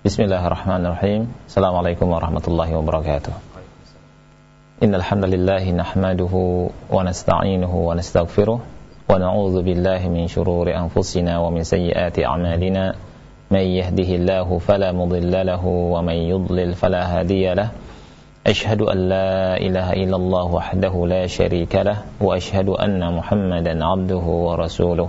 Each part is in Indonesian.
Bismillahirrahmanirrahim. Assalamualaikum warahmatullahi wabarakatuh. Innal hamdalillah nahmaduhu wa nasta'inuhu wa nastaghfiruh wa na'udzu billahi min shururi anfusina wa min sayyiati a'malina. May yahdihillahu fala mudilla lahu wa may yudlil fala hadiya lahu. أشهد أن لا إله إلا الله وحده لا شريك له وأشهد أن محمدا عبده ورسوله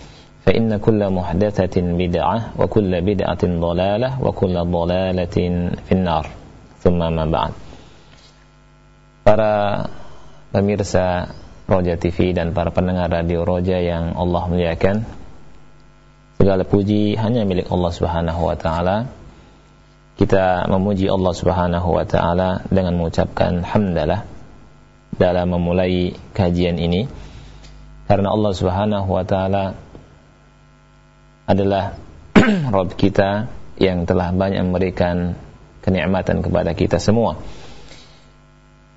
فإن كل محدثة بدعة وكل بدعة ضلالة وكل ضلالة في النار ثم ما بعد Para pemirsa Roja TV dan para pendengar radio Roja yang Allah muliakan Segala puji hanya milik Allah Subhanahu wa taala. Kita memuji Allah Subhanahu wa taala dengan mengucapkan hamdalah dalam memulai kajian ini karena Allah Subhanahu wa taala adalah Rob kita yang telah banyak memberikan kenikmatan kepada kita semua.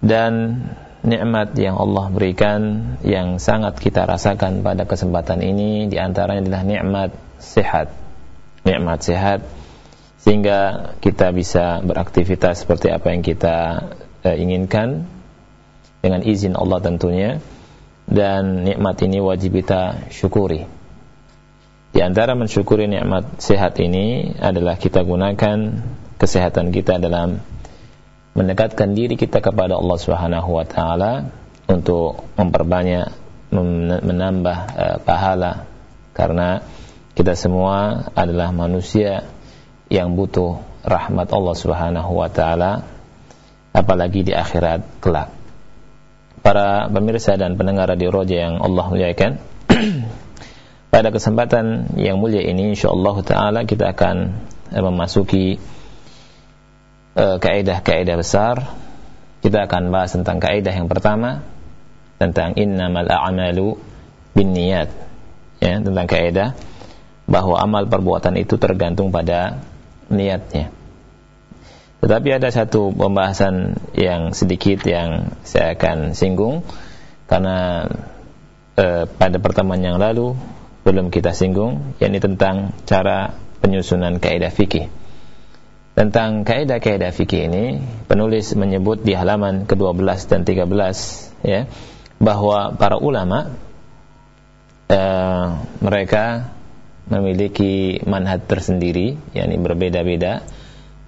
Dan nikmat yang Allah berikan yang sangat kita rasakan pada kesempatan ini di antaranya adalah nikmat sehat. Nikmat sehat sehingga kita bisa beraktivitas seperti apa yang kita uh, inginkan dengan izin Allah tentunya dan nikmat ini wajib kita syukuri di antara mensyukuri nikmat sehat ini adalah kita gunakan kesehatan kita dalam mendekatkan diri kita kepada Allah Subhanahu wa taala untuk memperbanyak menambah uh, pahala karena kita semua adalah manusia yang butuh rahmat Allah Subhanahu wa taala apalagi di akhirat kelak. Para pemirsa dan pendengar radio Roja yang Allah muliakan, Pada kesempatan yang mulia ini insyaallah taala kita akan eh, memasuki uh, kaidah-kaidah besar. Kita akan bahas tentang kaidah yang pertama tentang innamal a'malu binniyat. Ya, tentang kaidah bahwa amal perbuatan itu tergantung pada niatnya. Tetapi ada satu pembahasan yang sedikit yang saya akan singgung karena eh, pada pertemuan yang lalu belum kita singgung yakni tentang cara penyusunan kaidah fikih. Tentang kaidah-kaidah fikih ini penulis menyebut di halaman ke-12 dan 13 ya bahwa para ulama eh, mereka memiliki manhaj tersendiri yakni berbeda-beda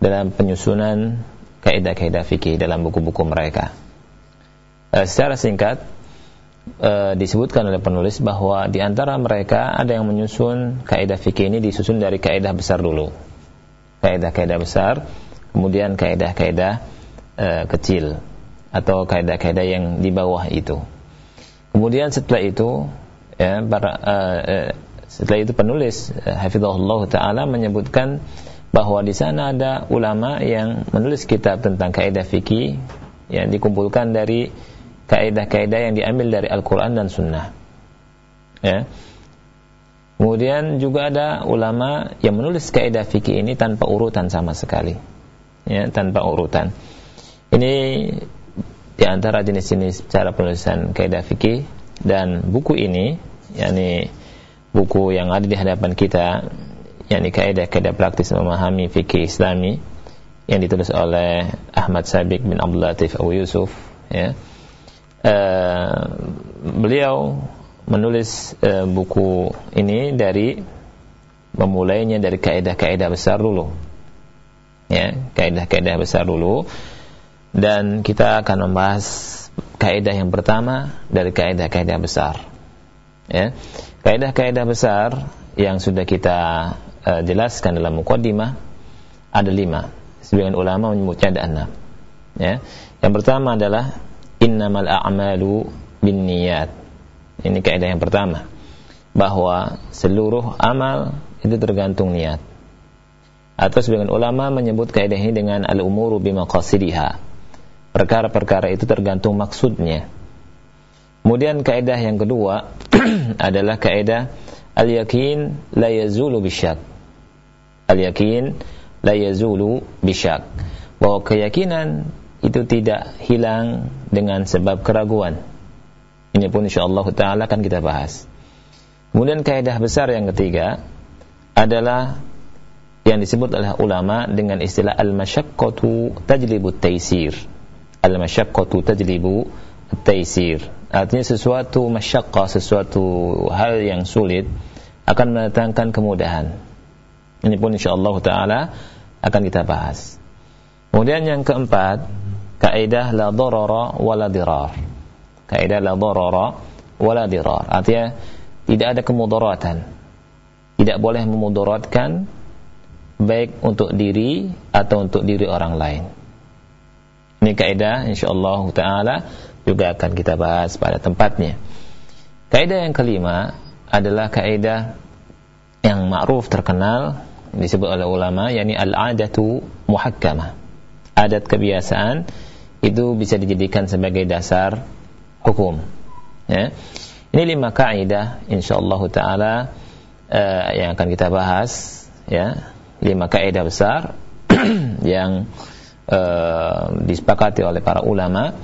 dalam penyusunan kaidah-kaidah fikih dalam buku-buku mereka. Eh, secara singkat e, disebutkan oleh penulis bahwa di antara mereka ada yang menyusun kaidah fikih ini disusun dari kaidah besar dulu. Kaidah-kaidah besar, kemudian kaidah-kaidah e, kecil atau kaidah-kaidah yang di bawah itu. Kemudian setelah itu ya para e, e, setelah itu penulis e, hafizahullah taala menyebutkan bahwa di sana ada ulama yang menulis kitab tentang kaidah fikih yang dikumpulkan dari kaidah-kaidah yang diambil dari Al-Quran dan Sunnah. Ya. Kemudian juga ada ulama yang menulis kaidah fikih ini tanpa urutan sama sekali, ya, tanpa urutan. Ini di antara jenis-jenis cara penulisan kaidah fikih dan buku ini, yakni buku yang ada di hadapan kita, yakni kaidah-kaidah praktis memahami fikih Islami yang ditulis oleh Ahmad Sabik bin Abdul Latif Abu Yusuf, ya uh, beliau menulis uh, buku ini dari memulainya dari kaidah-kaidah besar dulu. Ya, kaidah-kaidah besar dulu dan kita akan membahas kaidah yang pertama dari kaidah-kaidah besar. Ya. Kaidah-kaidah besar yang sudah kita uh, jelaskan dalam mukaddimah ada lima. Sebagian ulama menyebutnya ada enam. Ya. Yang pertama adalah innamal a'malu binniyat. Ini kaidah yang pertama. Bahwa seluruh amal itu tergantung niat. Atau sebagian ulama menyebut kaidah ini dengan al-umuru bimaqasidiha. Perkara-perkara itu tergantung maksudnya. Kemudian kaidah yang kedua adalah kaidah al-yakin la yazulu bisyak. Al-yakin la yazulu bisyak. Bahwa keyakinan itu tidak hilang dengan sebab keraguan. Ini pun insyaallah taala akan kita bahas. Kemudian kaidah besar yang ketiga adalah yang disebut oleh ulama dengan istilah al-masyaqqatu tajlibu taysir. Al-masyaqqatu tajlibu taysir. Artinya sesuatu masyaqqa, sesuatu hal yang sulit akan mendatangkan kemudahan. Ini pun insyaallah taala akan kita bahas. Kemudian yang keempat, kaidah la darara wala dirar. Kaidah la darara wala dirar. Artinya tidak ada kemudaratan tidak boleh memudaratkan baik untuk diri atau untuk diri orang lain. Ini kaidah insyaallah taala juga akan kita bahas pada tempatnya. Kaidah yang kelima adalah kaidah yang ma'ruf terkenal disebut oleh ulama yakni al-adatu muhakkamah. Adat kebiasaan itu bisa dijadikan sebagai dasar hukum. Ya. Ini lima kaidah insyaallah taala uh, yang akan kita bahas ya lima kaidah besar yang uh, disepakati oleh para ulama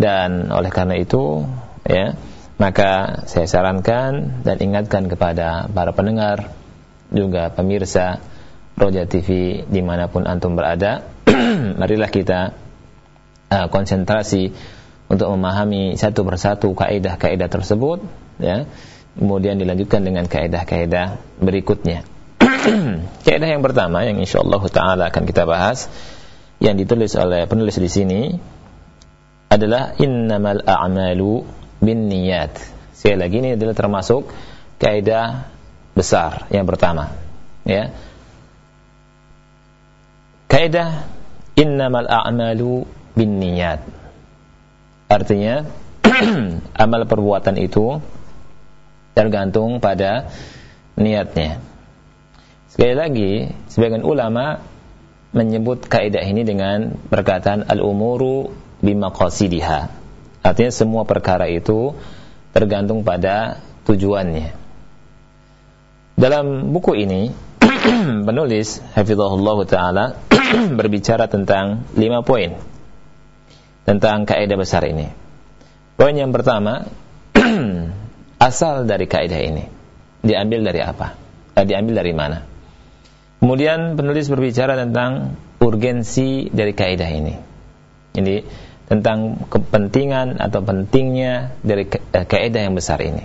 dan oleh karena itu ya maka saya sarankan dan ingatkan kepada para pendengar juga pemirsa Roja TV di mana pun antum berada marilah kita uh, konsentrasi untuk memahami satu persatu kaidah-kaidah tersebut ya kemudian dilanjutkan dengan kaidah-kaidah berikutnya. kaidah yang pertama yang insyaallah taala akan kita bahas yang ditulis oleh penulis di sini adalah innamal a'malu binniyat. Sekali lagi ini adalah termasuk kaidah besar yang pertama, ya. Kaidah innamal a'malu binniyat. Artinya amal perbuatan itu tergantung pada niatnya. Sekali lagi, sebagian ulama menyebut kaidah ini dengan perkataan al-umuru bimaqasidiha. Artinya semua perkara itu tergantung pada tujuannya. Dalam buku ini penulis hafizahullah taala berbicara tentang lima poin tentang kaidah besar ini. Poin yang pertama asal dari kaidah ini? Diambil dari apa? Eh, diambil dari mana? Kemudian penulis berbicara tentang urgensi dari kaidah ini. Ini tentang kepentingan atau pentingnya dari eh, kaidah yang besar ini.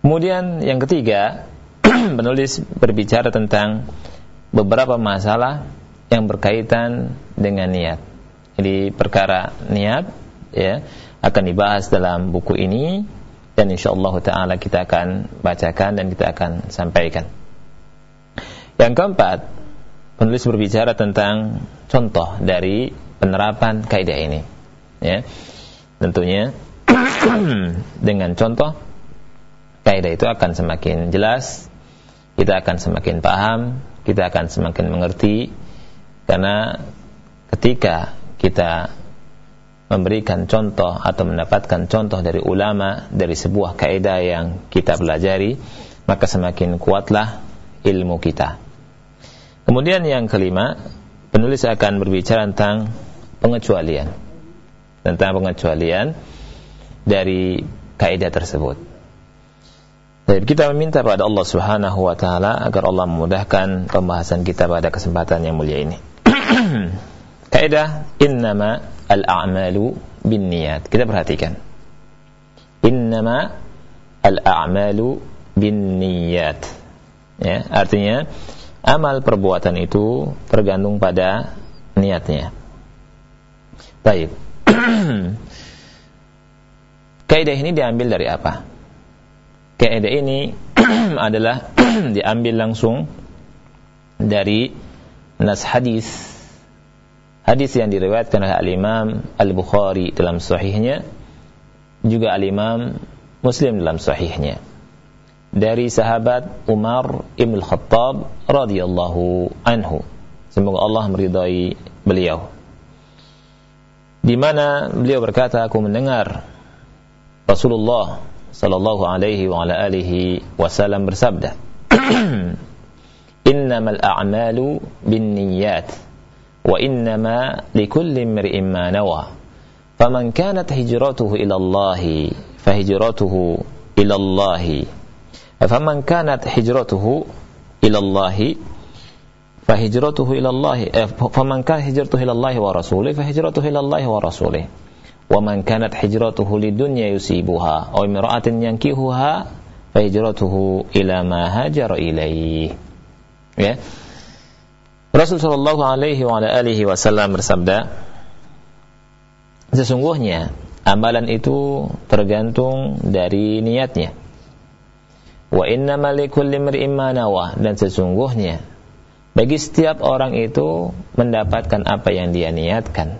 Kemudian yang ketiga, penulis berbicara tentang beberapa masalah yang berkaitan dengan niat. Jadi perkara niat ya akan dibahas dalam buku ini dan insyaallah taala kita akan bacakan dan kita akan sampaikan. Yang keempat, penulis berbicara tentang contoh dari penerapan kaidah ini. Ya. Tentunya dengan contoh kaidah itu akan semakin jelas, kita akan semakin paham, kita akan semakin mengerti karena ketika kita memberikan contoh atau mendapatkan contoh dari ulama dari sebuah kaidah yang kita pelajari maka semakin kuatlah ilmu kita. Kemudian yang kelima penulis akan berbicara tentang pengecualian. Tentang pengecualian dari kaidah tersebut. Jadi kita meminta pada Allah Subhanahu wa taala agar Allah memudahkan pembahasan kita pada kesempatan yang mulia ini. Kaidah innama al-a'malu binniyat. Kita perhatikan. Innama al-a'malu binniyat. Ya, artinya amal perbuatan itu tergantung pada niatnya. Baik. kaidah ini diambil dari apa? Kaidah ini adalah diambil langsung dari nas hadis hadis yang diriwayatkan oleh al-Imam Al-Bukhari dalam sahihnya juga al-Imam Muslim dalam sahihnya. Dari sahabat Umar Ibn Khattab radhiyallahu anhu. Semoga Allah meridai beliau. Di mana beliau berkata aku mendengar Rasulullah sallallahu alaihi wa ala alihi wasallam bersabda innamal a'malu وإنما لكل امرئ ما نوى. فمن كانت هجرته إلى الله فهجرته إلى الله. فمن كانت هجرته إلى الله فهجرته إلى الله آه، فمن كان هجرته إلى الله ورسوله فهجرته إلى الله ورسوله. ومن كانت هجرته للدنيا يصيبها أو امرأة ينكهها فهجرته إلى ما هاجر إليه. Rasul Shallallahu Alaihi Wasallam bersabda sesungguhnya amalan itu tergantung dari niatnya. Wa inna malikul limri'in dan sesungguhnya bagi setiap orang itu mendapatkan apa yang dia niatkan.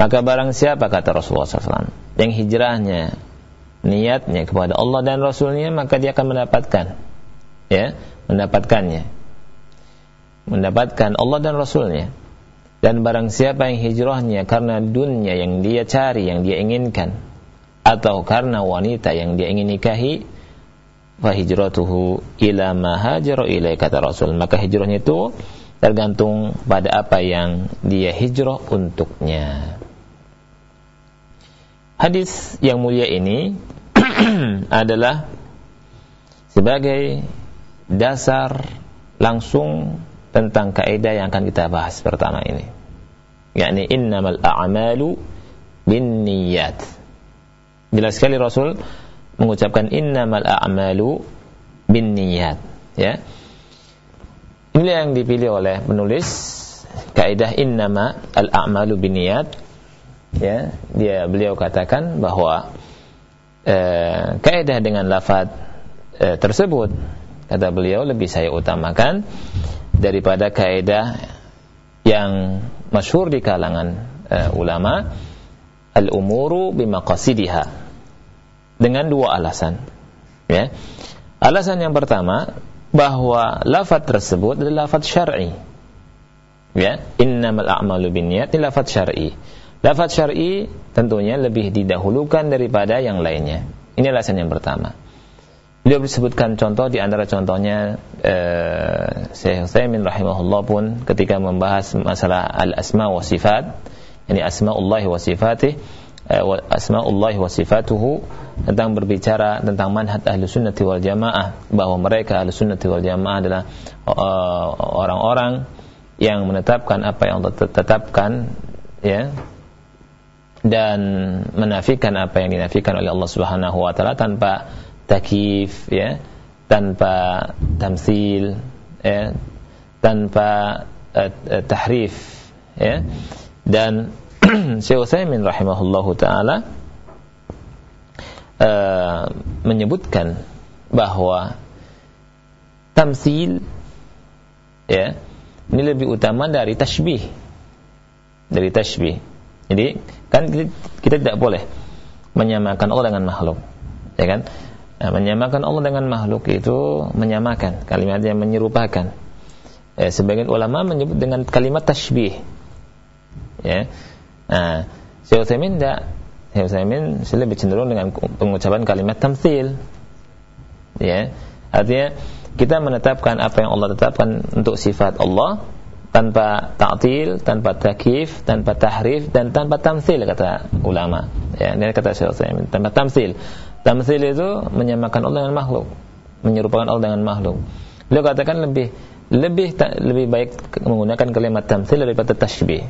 Maka barang siapa kata Rasulullah SAW yang hijrahnya niatnya kepada Allah dan Rasulnya maka dia akan mendapatkan. Ya mendapatkannya mendapatkan Allah dan Rasulnya. Dan barang siapa yang hijrahnya karena dunia yang dia cari yang dia inginkan atau karena wanita yang dia ingin nikahi hijratuhu ila ma hajara ilai kata Rasul. Maka hijrahnya itu tergantung pada apa yang dia hijrah untuknya. Hadis yang mulia ini adalah sebagai dasar langsung tentang kaidah yang akan kita bahas pertama ini. yakni innamal a'malu binniyat. Jelas sekali Rasul mengucapkan innamal a'malu binniyat, ya. Ini yang dipilih oleh penulis kaidah innama al-a'malu binniyat ya dia beliau katakan bahwa eh, kaidah dengan lafaz eh, tersebut kata beliau lebih saya utamakan daripada kaidah yang masyhur di kalangan eh, ulama al-umuru bimaqasidiha dengan dua alasan ya alasan yang pertama bahwa lafaz tersebut adalah lafaz syar'i ya innamal a'malu binniyat lafaz syar'i Lafaz syar'i tentunya lebih didahulukan daripada yang lainnya. Ini alasan yang pertama. Beliau disebutkan contoh di antara contohnya eh, Syekh Utsaimin rahimahullah pun ketika membahas masalah al-asma wa sifat, yani asma'ullah wa sifatih, eh, asma'ullah wa sifatuhu tentang berbicara tentang manhaj ahlu sunnati wal jamaah bahwa mereka ahlu sunnati wal jamaah adalah eh, orang-orang yang menetapkan apa yang Allah tetapkan ya dan menafikan apa yang dinafikan oleh Allah Subhanahu wa taala tanpa takif ya tanpa tamsil ya tanpa uh, uh, tahrif ya. Dan Syekh Utsaimin rahimahullahu taala uh, menyebutkan bahwa tamsil ya ini lebih utama dari tashbih. Dari tashbih. Jadi kan kita tidak boleh menyamakan Allah dengan makhluk, ya kan? Nah, menyamakan Allah dengan makhluk itu menyamakan kalimat yang menyerupakan. Eh, sebagian ulama menyebut dengan kalimat tashbih. Ya. Nah, Syekh Utsaimin tidak Syekh Utsaimin lebih cenderung dengan pengucapan kalimat tamtsil. Ya. Artinya kita menetapkan apa yang Allah tetapkan untuk sifat Allah tanpa ta'til, tanpa takif, tanpa tahrif dan tanpa tamsil kata ulama. Ya, ini kata Syekh Utsaimin, tanpa tamsil. Tamsil itu menyamakan Allah dengan makhluk, menyerupakan Allah dengan makhluk. Beliau katakan lebih lebih lebih baik menggunakan kalimat tamsil daripada tashbih.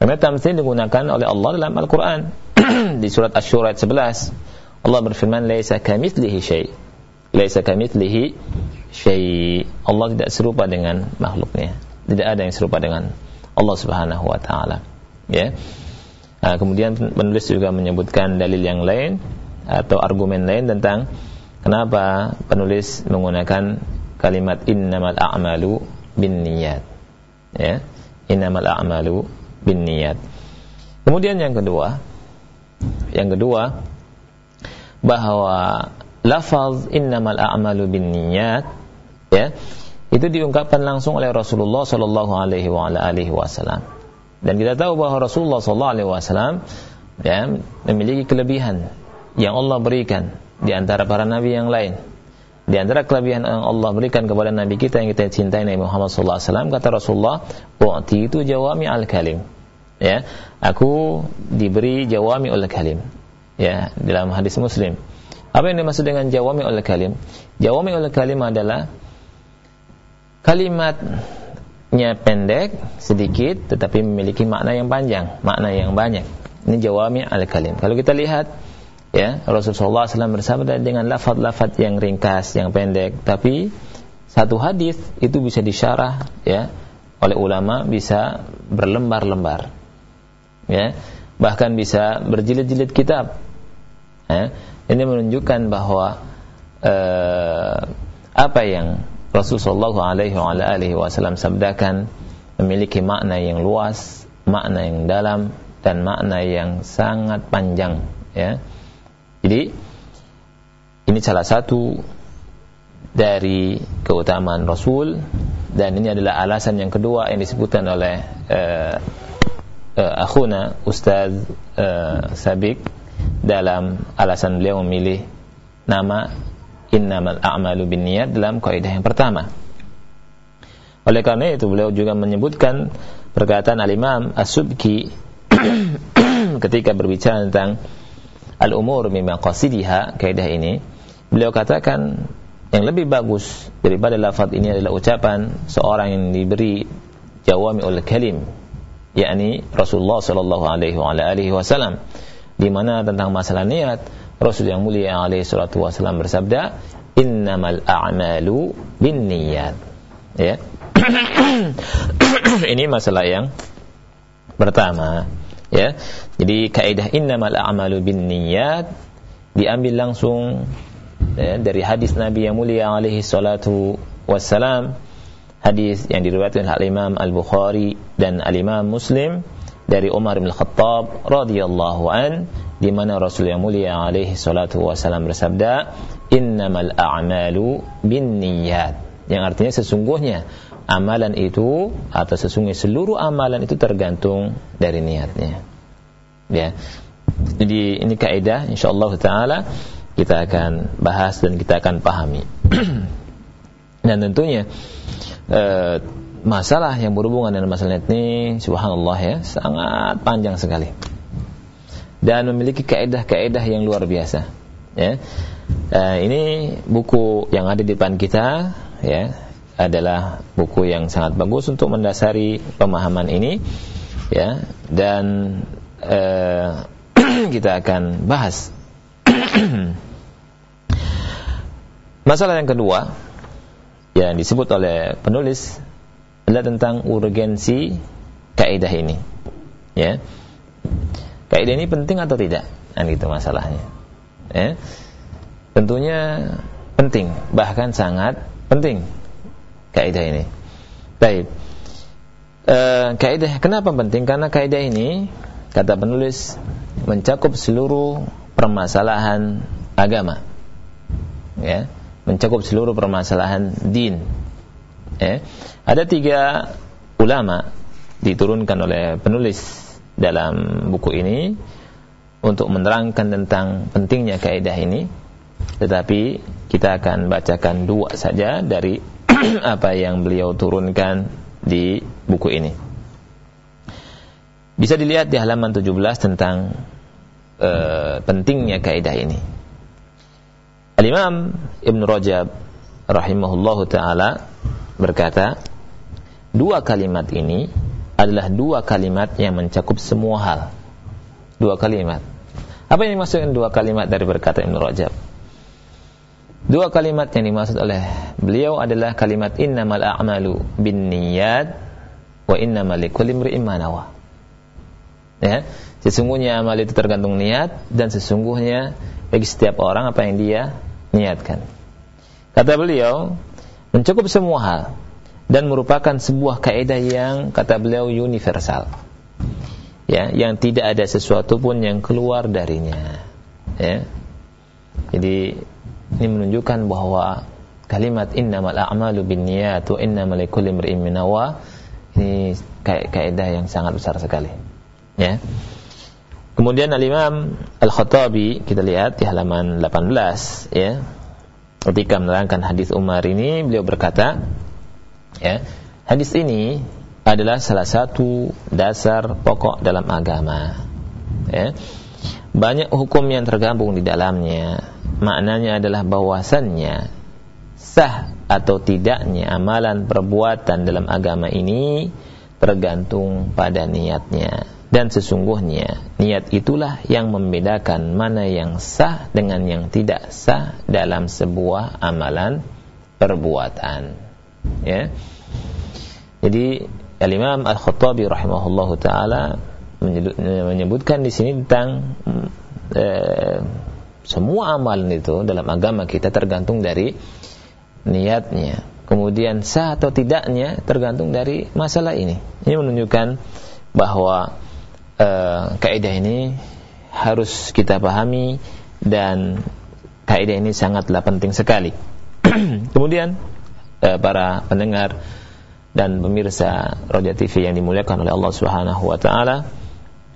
Karena tamsil digunakan oleh Allah dalam Al-Qur'an di surat Asy-Syura ayat 11. Allah berfirman, "Laisa kamitslihi syai." Laisa kamitslihi syai. Allah tidak serupa dengan makhluknya tidak ada yang serupa dengan Allah Subhanahu wa taala ya Nah, kemudian penulis juga menyebutkan dalil yang lain atau argumen lain tentang kenapa penulis menggunakan kalimat innamal a'malu bin niyat. Ya, innamal a'malu bin niyat. Kemudian yang kedua, yang kedua bahwa lafaz innamal a'malu bin niyat ya itu diungkapkan langsung oleh Rasulullah sallallahu alaihi wasallam dan kita tahu bahwa Rasulullah SAW ya, memiliki kelebihan yang Allah berikan di antara para nabi yang lain. Di antara kelebihan yang Allah berikan kepada nabi kita yang kita cintai Nabi Muhammad SAW kata Rasulullah, "U'ti itu jawami al-kalim." Ya, aku diberi jawami al-kalim. Ya, dalam hadis Muslim. Apa yang dimaksud dengan jawami al-kalim? Jawami al-kalim adalah kalimat nya pendek sedikit tetapi memiliki makna yang panjang, makna yang banyak. Ini jawami al-kalim. Kalau kita lihat ya, Rasulullah SAW bersabda dengan lafaz-lafaz yang ringkas, yang pendek, tapi satu hadis itu bisa disyarah ya oleh ulama bisa berlembar-lembar. Ya, bahkan bisa berjilid-jilid kitab. Ya, ini menunjukkan bahwa eh, apa yang Rasulullah wasallam sabdakan memiliki makna yang luas, makna yang dalam dan makna yang sangat panjang ya. Jadi ini salah satu dari keutamaan Rasul dan ini adalah alasan yang kedua yang disebutkan oleh uh, uh, akhuna Ustaz uh, Sabik dalam alasan beliau memilih nama innamal a'malu binniyat dalam kaidah yang pertama. Oleh karena itu beliau juga menyebutkan perkataan al-Imam As-Subki ketika berbicara tentang al-umur mimma qasidiha kaidah ini, beliau katakan yang lebih bagus daripada lafaz ini adalah ucapan seorang yang diberi jawami'ul kalim yakni Rasulullah sallallahu alaihi wasallam di mana tentang masalah niat Rasul yang mulia alaihi salatu wasallam bersabda, "Innamal a'malu binniyat." Ya. Ini masalah yang pertama, ya. Jadi kaidah innamal a'malu binniyat diambil langsung ya, dari hadis Nabi yang mulia alaihi salatu wassalam hadis yang diriwayatkan oleh Imam Al-Bukhari dan Al-Imam Muslim dari Umar bin Khattab radhiyallahu an di mana Rasul yang mulia alaihi salatu wasallam bersabda innamal a'malu binniyat yang artinya sesungguhnya amalan itu atau sesungguhnya seluruh amalan itu tergantung dari niatnya ya jadi ini kaidah insyaallah taala kita akan bahas dan kita akan pahami dan tentunya eh, masalah yang berhubungan dengan masalah ini subhanallah ya sangat panjang sekali dan memiliki kaedah-kaedah yang luar biasa. Ya. Uh, ini buku yang ada di depan kita ya adalah buku yang sangat bagus untuk mendasari pemahaman ini ya dan uh, kita akan bahas masalah yang kedua yang disebut oleh penulis adalah tentang urgensi kaidah ini ya Kaidah ini penting atau tidak? Kan itu masalahnya. Ya. Tentunya penting, bahkan sangat penting kaidah ini. Baik. E, kaidah kenapa penting? Karena kaidah ini kata penulis mencakup seluruh permasalahan agama. Ya, mencakup seluruh permasalahan din. Ya. Ada tiga ulama diturunkan oleh penulis dalam buku ini untuk menerangkan tentang pentingnya kaidah ini tetapi kita akan bacakan dua saja dari apa yang beliau turunkan di buku ini bisa dilihat di halaman 17 tentang uh, pentingnya kaidah ini Al-Imam Ibn Rajab rahimahullahu taala berkata dua kalimat ini adalah dua kalimat yang mencakup semua hal. Dua kalimat. Apa yang dimaksudkan dua kalimat dari berkata Ibn Rajab? Dua kalimat yang dimaksud oleh beliau adalah kalimat innamal a'malu bin niyat wa innamal likulli imri'in ma Ya. Sesungguhnya amal itu tergantung niat dan sesungguhnya bagi setiap orang apa yang dia niatkan. Kata beliau, mencukup semua hal dan merupakan sebuah kaidah yang kata beliau universal. Ya, yang tidak ada sesuatu pun yang keluar darinya. Ya. Jadi ini menunjukkan bahwa kalimat innamal a'malu binniyat wa innamal likulli imrin ini kaidah yang sangat besar sekali. Ya. Kemudian Al-Imam Al-Khattabi kita lihat di halaman 18 ya. Ketika menerangkan hadis Umar ini beliau berkata ya, hadis ini adalah salah satu dasar pokok dalam agama. Ya. Banyak hukum yang tergabung di dalamnya. Maknanya adalah bahwasannya sah atau tidaknya amalan perbuatan dalam agama ini tergantung pada niatnya dan sesungguhnya niat itulah yang membedakan mana yang sah dengan yang tidak sah dalam sebuah amalan perbuatan. Ya. Jadi Al-Imam Al-Khattabi rahimahullahu taala menyebutkan di sini tentang eh, semua amalan itu dalam agama kita tergantung dari niatnya. Kemudian sah atau tidaknya tergantung dari masalah ini. Ini menunjukkan bahwa uh, kaidah ini harus kita pahami dan kaidah ini sangatlah penting sekali. Kemudian uh, para pendengar dan pemirsa Roja TV yang dimuliakan oleh Allah Subhanahu wa taala,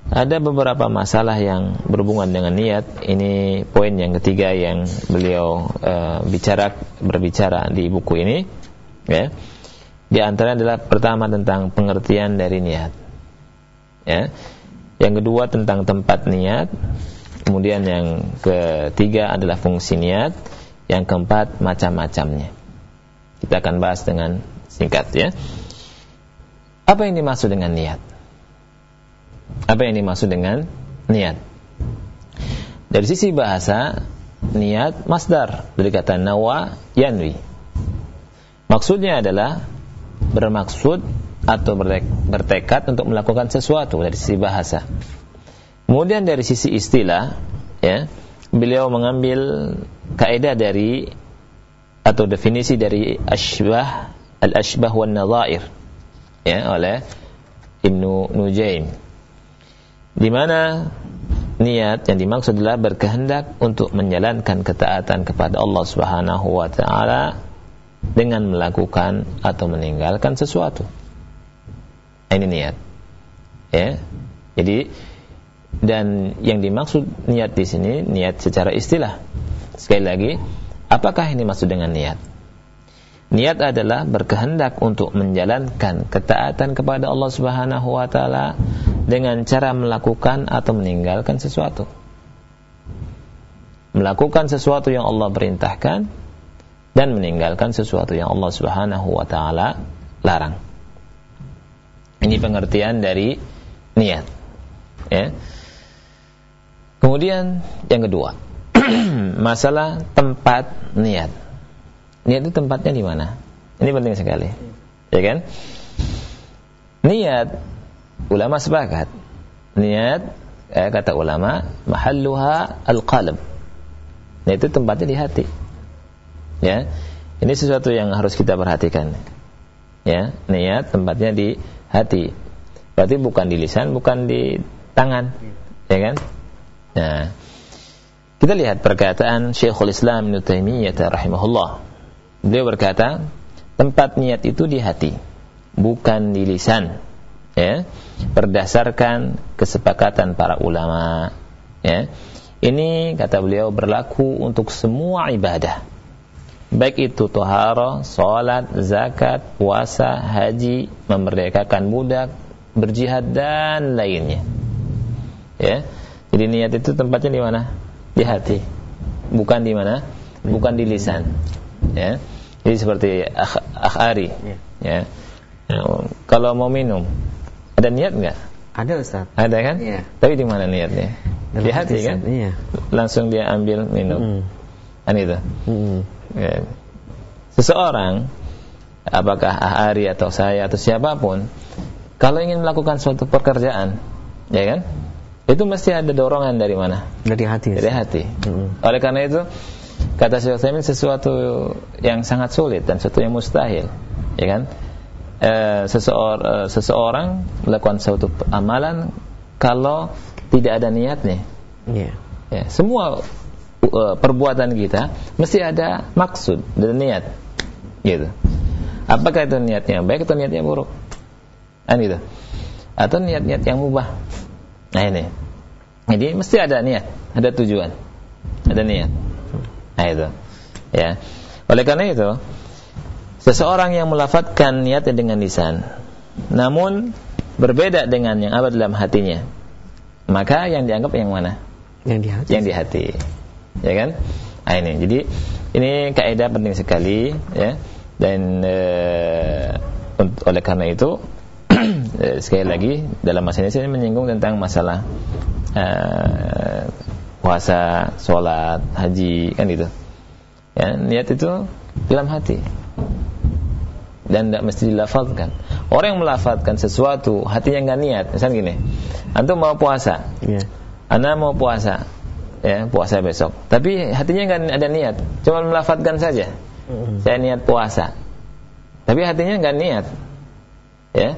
ada beberapa masalah yang berhubungan dengan niat. Ini poin yang ketiga yang beliau uh, bicara berbicara di buku ini, ya. Di antara adalah pertama tentang pengertian dari niat. Ya yang kedua tentang tempat niat, kemudian yang ketiga adalah fungsi niat, yang keempat macam-macamnya. Kita akan bahas dengan singkat ya. Apa yang dimaksud dengan niat? Apa yang dimaksud dengan niat? Dari sisi bahasa, niat masdar dari kata nawa yanwi. Maksudnya adalah bermaksud atau bertekad untuk melakukan sesuatu dari sisi bahasa. Kemudian dari sisi istilah, ya, beliau mengambil kaidah dari atau definisi dari ashbah al-ashbah wan nadhair ya oleh Ibnu Nujaim. Di mana niat yang dimaksud adalah berkehendak untuk menjalankan ketaatan kepada Allah Subhanahu wa taala dengan melakukan atau meninggalkan sesuatu. Ini niat. Ya. Jadi dan yang dimaksud niat di sini niat secara istilah. Sekali lagi, apakah ini maksud dengan niat? Niat adalah berkehendak untuk menjalankan ketaatan kepada Allah Subhanahu wa taala dengan cara melakukan atau meninggalkan sesuatu. Melakukan sesuatu yang Allah perintahkan dan meninggalkan sesuatu yang Allah Subhanahu wa taala larang. Ini pengertian dari niat. Ya. Kemudian yang kedua, masalah tempat niat. Niat itu tempatnya di mana? Ini penting sekali. Ya kan? Niat ulama sepakat. Niat eh, kata ulama mahalluha al-qalb. Nah, itu tempatnya di hati. Ya. Ini sesuatu yang harus kita perhatikan. Ya, niat tempatnya di hati. Berarti bukan di lisan, bukan di tangan. Ya kan? Nah, kita lihat perkataan Syekhul Islam Ibnu Taimiyah rahimahullah. Beliau berkata, tempat niat itu di hati, bukan di lisan. Ya, berdasarkan kesepakatan para ulama. Ya, ini kata beliau berlaku untuk semua ibadah baik itu tohara, salat, zakat, puasa, haji, memerdekakan budak, berjihad dan lainnya. Ya. Jadi niat itu tempatnya di mana? Di hati. Bukan di mana? Bukan di lisan. Ya. Jadi seperti akh, akhari. Ya. ya. Kalau mau minum, ada niat nggak? Ada Ustaz. Ada kan? Iya. Tapi di mana niatnya? Dalam di hati kan? Iya. Langsung dia ambil minum. Hmm. Kan itu. Hmm ya. seseorang apakah Ahari atau saya atau siapa pun kalau ingin melakukan suatu pekerjaan ya kan itu mesti ada dorongan dari mana? Dari hati. Dari hati. Hmm. Oleh karena itu kata Syekh Utsaimin sesuatu yang sangat sulit dan sesuatu yang mustahil, ya kan? E, seseor, e, seseorang melakukan suatu amalan kalau tidak ada niatnya. Yeah. Ya, semua e, perbuatan kita mesti ada maksud dan niat. Gitu. Apakah itu niatnya baik atau niatnya buruk? Kan gitu. Atau niat-niat yang mubah. Nah ini. Jadi mesti ada niat, ada tujuan. Ada niat. Nah itu. Ya. Oleh karena itu, seseorang yang melafatkan niatnya dengan lisan, namun berbeda dengan yang ada dalam hatinya, maka yang dianggap yang mana? Yang di hati. Yang di hati. Ya kan? Nah ini. Jadi ini kaidah penting sekali ya. Dan e, oleh karena itu Eh, sekali lagi dalam masalah ini saya menyinggung tentang masalah uh, puasa, sholat, haji kan itu. Ya, niat itu dalam hati dan tidak mesti dilafalkan. Orang yang melafalkan sesuatu hatinya nggak niat, misalnya gini, antum mau puasa, yeah. anda mau puasa, ya puasa besok, tapi hatinya nggak ada niat, cuma melafalkan saja, mm -hmm. saya niat puasa, tapi hatinya nggak niat, ya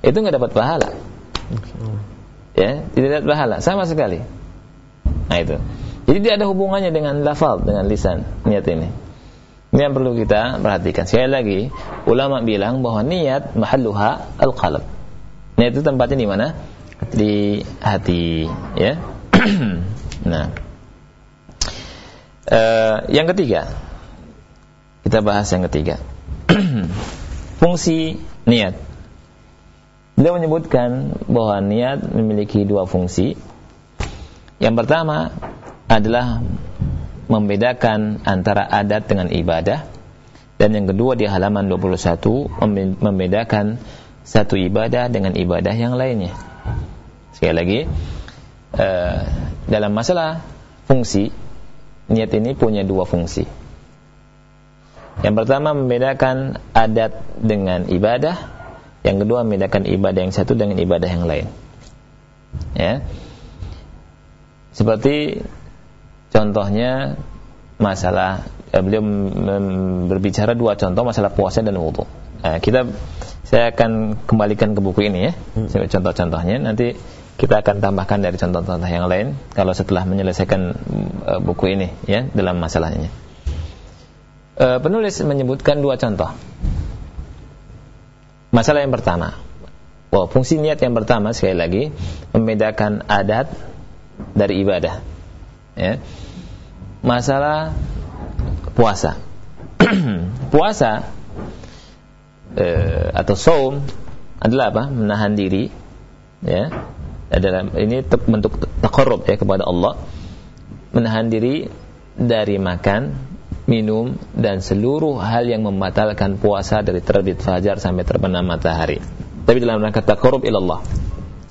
itu nggak dapat pahala. Ya, tidak dapat pahala sama sekali. Nah itu. Jadi tidak ada hubungannya dengan lafal, dengan lisan niat ini. Ini yang perlu kita perhatikan. Sekali lagi, ulama bilang bahwa niat mahalluha al-qalb. Niat itu tempatnya di mana? Di hati, ya. nah. Uh, yang ketiga, kita bahas yang ketiga. Fungsi niat. Beliau menyebutkan bahwa niat memiliki dua fungsi. Yang pertama adalah membedakan antara adat dengan ibadah. Dan yang kedua di halaman 21 membedakan satu ibadah dengan ibadah yang lainnya. Sekali lagi, eh, dalam masalah fungsi, niat ini punya dua fungsi. Yang pertama membedakan adat dengan ibadah yang kedua membedakan ibadah yang satu dengan ibadah yang lain. Ya. Seperti contohnya masalah eh, beliau berbicara dua contoh masalah puasa dan wudhu. Nah, kita saya akan kembalikan ke buku ini ya, hmm. contoh-contohnya. Nanti kita akan tambahkan dari contoh-contoh yang lain kalau setelah menyelesaikan uh, buku ini ya dalam masalahnya. Uh, penulis menyebutkan dua contoh. Masalah yang pertama, bahwa fungsi niat yang pertama sekali lagi membedakan adat dari ibadah. Ya. Masalah puasa. puasa eh, atau saum adalah apa? Menahan diri, ya. Adalah ini bentuk takarrub ya kepada Allah. Menahan diri dari makan, minum dan seluruh hal yang membatalkan puasa dari terbit fajar sampai terbenam matahari. Tapi dalam rangka taqarrub ilallah,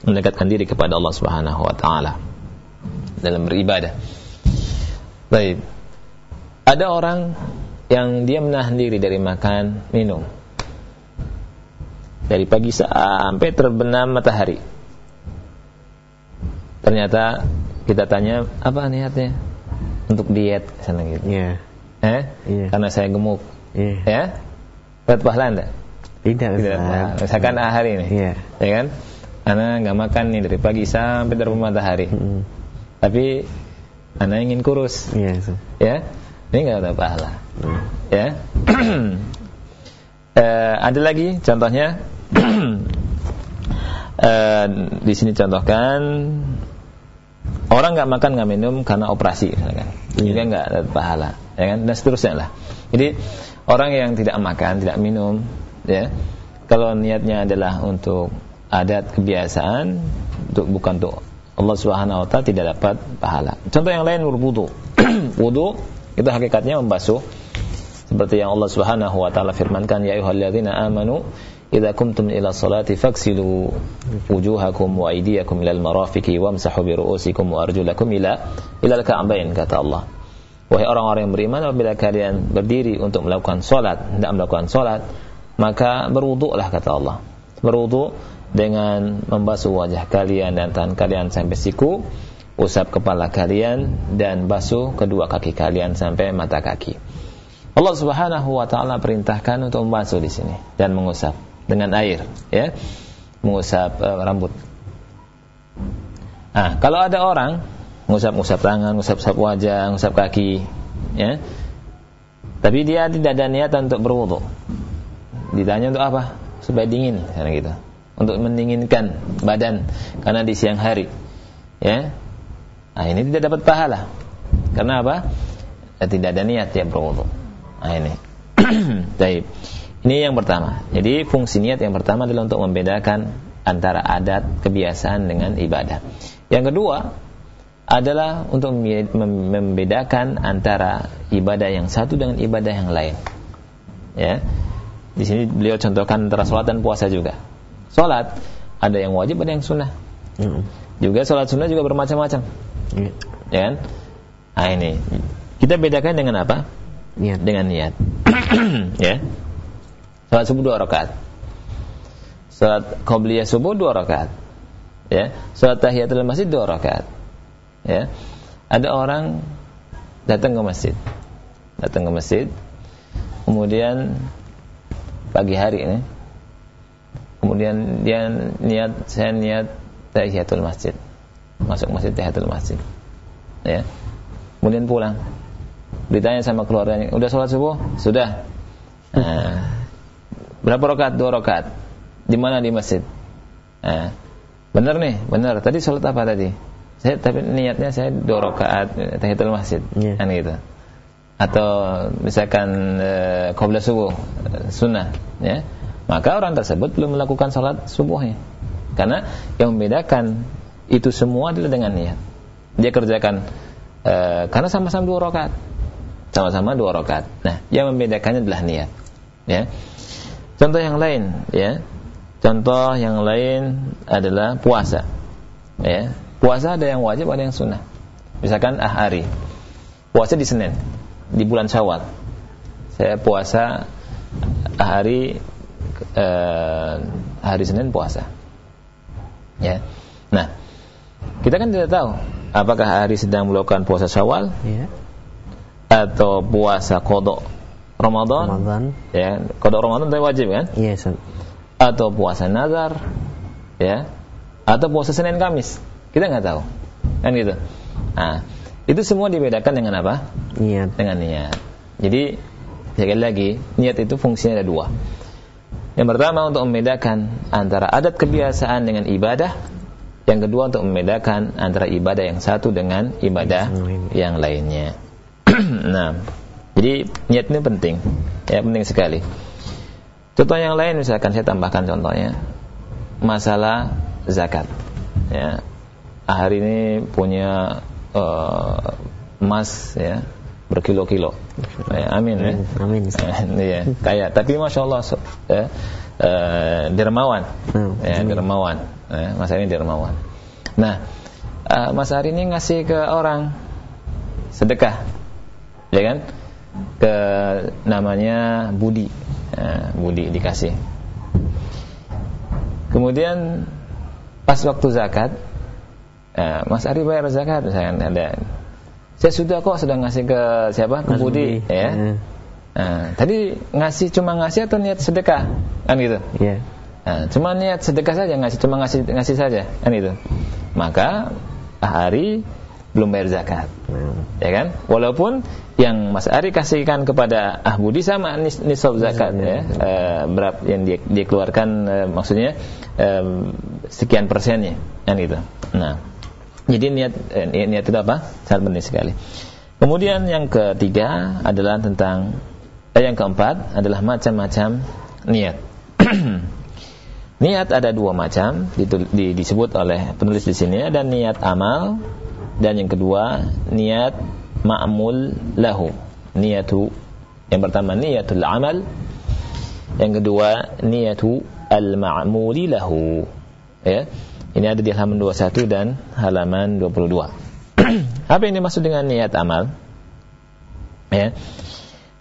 mendekatkan diri kepada Allah Subhanahu wa taala dalam beribadah. Baik. Ada orang yang dia menahan diri dari makan, minum. Dari pagi sampai terbenam matahari. Ternyata kita tanya, apa niatnya? Untuk diet sana gitu. Yeah eh? Iya. Karena saya gemuk. Iya. Ya? Dapat pahala enggak? Tidak, Tidak Misalkan iya. hari ini. Iya. Ya kan? Karena nggak makan nih dari pagi sampai terbit matahari. Mm. Tapi Anda ingin kurus. Iya. Ya? Ini nggak ada pahala. Mm. Ya? eh, ada lagi contohnya eh, di sini contohkan orang nggak makan nggak minum karena operasi misalkan. Juga nggak ada pahala ya kan dan seterusnya lah jadi orang yang tidak makan tidak minum ya kalau niatnya adalah untuk adat kebiasaan untuk bukan untuk Allah Subhanahu wa taala tidak dapat pahala. Contoh yang lain berwudu wudu itu hakikatnya membasuh. Seperti yang Allah Subhanahu wa taala firmankan ya ayyuhalladzina amanu idza kumtum ila salati faksilu wujuhakum wa aydiyakum ila al-marafiqi wamsahu bi ru'usikum wa arjulakum ila ila al-ka'bayn kata Allah. Wahai orang-orang yang beriman apabila kalian berdiri untuk melakukan solat, tidak melakukan solat, maka berwuduklah kata Allah. Berwuduk dengan membasuh wajah kalian dan tangan kalian sampai siku, usap kepala kalian dan basuh kedua kaki kalian sampai mata kaki. Allah Subhanahu wa taala perintahkan untuk membasuh di sini dan mengusap dengan air, ya. Mengusap uh, rambut. Ah, kalau ada orang ngusap-ngusap tangan, ngusap-ngusap wajah, ngusap kaki, ya. Tapi dia tidak ada niat untuk berwudu. Ditanya untuk apa? Supaya dingin, karena gitu. Untuk mendinginkan badan karena di siang hari. Ya. Nah, ini tidak dapat pahala. Karena apa? Ya, tidak ada niat dia berwudu. Nah, ini. Baik. Ini yang pertama. Jadi fungsi niat yang pertama adalah untuk membedakan antara adat kebiasaan dengan ibadah. Yang kedua, adalah untuk membedakan antara ibadah yang satu dengan ibadah yang lain. Ya. Di sini beliau contohkan antara sholat dan puasa juga. Sholat ada yang wajib ada yang sunnah. Mm. Juga sholat sunnah juga bermacam-macam. Mm. Ya kan? Nah ini kita bedakan dengan apa? Niat. Dengan niat. ya. Sholat subuh dua rakaat. Sholat qobliyah subuh dua rakaat. Ya. Sholat tahiyatul masjid dua rakaat ya ada orang datang ke masjid datang ke masjid kemudian pagi hari ini kemudian dia niat saya niat tahiyatul masjid. Masuk masjid tahiyatul masjid. Ya. Kemudian pulang. Ditanya sama keluarganya udah sholat subuh? Sudah. Nah, berapa rakaat? Dua rakaat. Di mana? Di masjid. Nah, benar nih? Benar. Tadi sholat apa tadi? Saya tapi niatnya saya dua rakaat tahiyatul masjid. Yeah. kan gitu. Atau misalkan e, subuh sunnah ya maka orang tersebut belum melakukan salat subuhnya. Karena yang membedakan itu semua adalah dengan niat. Dia kerjakan e, karena sama-sama dua rakaat. Sama-sama dua rakaat. Nah yang membedakannya adalah niat. Ya. Contoh yang lain ya. Contoh yang lain adalah puasa. Ya. Puasa ada yang wajib, ada yang sunnah. Misalkan ah hari. Puasa di Senin, di bulan Syawal. Saya puasa hari eh, hari Senin puasa. Ya. Nah, kita kan tidak tahu apakah hari sedang melakukan puasa Syawal ya. atau puasa kodok Ramadan. Ramadan. Ya, kodok Ramadan itu wajib kan? Iya, yes. Atau puasa nazar, ya. Atau puasa Senin Kamis. Kita nggak tahu. Kan gitu. Nah, itu semua dibedakan dengan apa? Niat. Dengan niat. Jadi sekali lagi, niat itu fungsinya ada dua. Yang pertama untuk membedakan antara adat kebiasaan dengan ibadah. Yang kedua untuk membedakan antara ibadah yang satu dengan ibadah yang lainnya. nah, jadi niat ini penting. Ya, penting sekali. Contoh yang lain misalkan saya tambahkan contohnya masalah zakat. Ya, hari ini punya uh, emas ya berkilo-kilo. Ya, amin ya. Amin. ya, kaya. Tapi masya Allah ya, uh, dermawan. Hmm, ya, dermawan. Ya, mas ini dermawan. Nah, uh, Mas hari ini ngasih ke orang sedekah, ya kan? Ke namanya Budi, ya, Budi dikasih. Kemudian pas waktu zakat, Ya, Mas Ari bayar zakat misalkan ada. Saya sudah kok sudah ngasih ke siapa? Ke Budi, ya. Hmm. Nah, tadi ngasih cuma ngasih atau niat sedekah? Kan gitu. Iya. Nah, cuma niat sedekah saja ngasih cuma ngasih ngasih saja kan itu. Maka Ari belum bayar zakat. Hmm. Ya kan? Walaupun yang Mas Ari kasihkan kepada Ah Budi sama nis nisab zakat hmm. ya. E, berapa yang dia, dia keluarkan e, maksudnya e, sekian persennya kan itu. Nah, jadi niat eh, niat itu apa? Sangat penting sekali. Kemudian yang ketiga adalah tentang eh, yang keempat adalah macam-macam niat. niat ada dua macam di, disebut oleh penulis di sini ada niat amal dan yang kedua niat ma'mul lahu. Niatu yang pertama niatul amal, yang kedua niatu al-ma'muli lahu. Ya. Ini ada di halaman 21 dan halaman 22. Apa yang dimaksud dengan niat amal? Ya.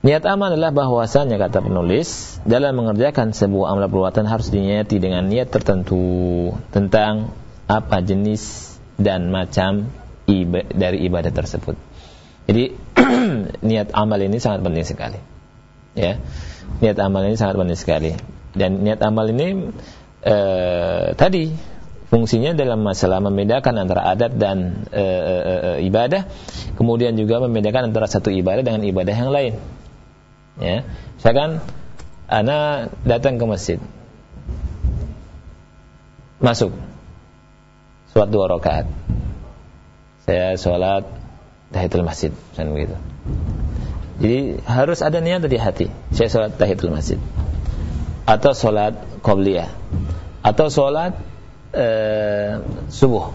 Niat amal adalah bahwasanya kata penulis dalam mengerjakan sebuah amal perbuatan harus diniati dengan niat tertentu tentang apa jenis dan macam iba dari ibadah tersebut. Jadi niat amal ini sangat penting sekali. Ya. Niat amal ini sangat penting sekali. Dan niat amal ini eh, tadi fungsinya dalam masalah membedakan antara adat dan e, e, e, ibadah, kemudian juga membedakan antara satu ibadah dengan ibadah yang lain. Ya misalkan ana datang ke masjid masuk sholat dua rakaat saya sholat tahiyatul masjid misalnya begitu. Jadi harus ada niat di hati saya sholat tahiyatul masjid atau sholat qobliyah atau sholat uh, subuh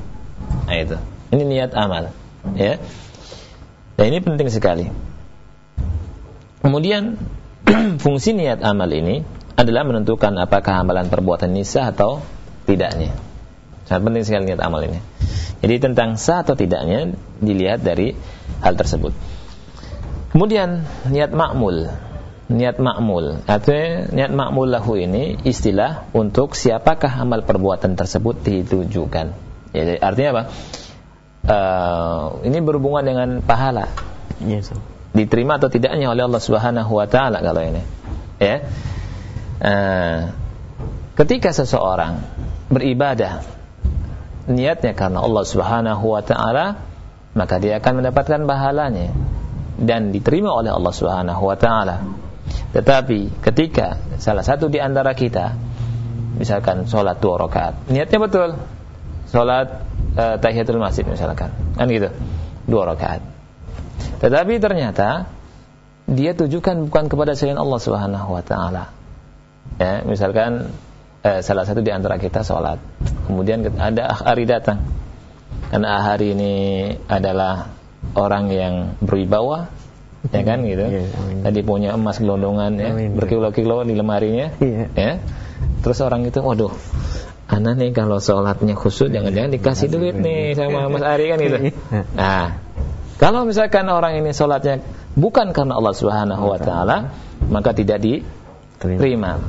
nah itu ini niat amal ya dan ini penting sekali Kemudian fungsi niat amal ini adalah menentukan apakah amalan perbuatan ini sah atau tidaknya. Sangat penting sekali niat amal ini. Jadi tentang sah atau tidaknya dilihat dari hal tersebut. Kemudian niat makmul. Niat makmul atau niat makmul lahu ini istilah untuk siapakah amal perbuatan tersebut ditujukan. Jadi artinya apa? Uh, ini berhubungan dengan pahala. Yes diterima atau tidaknya oleh Allah Subhanahu wa taala kalau ini. Ya. Uh, ketika seseorang beribadah niatnya karena Allah Subhanahu wa taala, maka dia akan mendapatkan pahalanya dan diterima oleh Allah Subhanahu wa taala. Tetapi ketika salah satu di antara kita misalkan sholat dua rakaat, niatnya betul. Sholat uh, tahiyatul masjid misalkan. Kan gitu. Dua rakaat tetapi ternyata dia tujukan bukan kepada selain Allah Subhanahu wa taala. Ya, misalkan eh, salah satu di antara kita sholat, kemudian ada hari datang. Karena hari ini adalah orang yang berwibawa, ya kan gitu. Yeah, Tadi punya emas gelondongan ya, berkilo-kilo di lemarinya, yeah. ya. Terus orang itu, waduh, anak nih kalau sholatnya khusus jangan-jangan dikasih duit nih sama Mas Ari kan gitu. Iya. Nah, kalau misalkan orang ini sholatnya bukan karena Allah Subhanahu wa taala, maka tidak diterima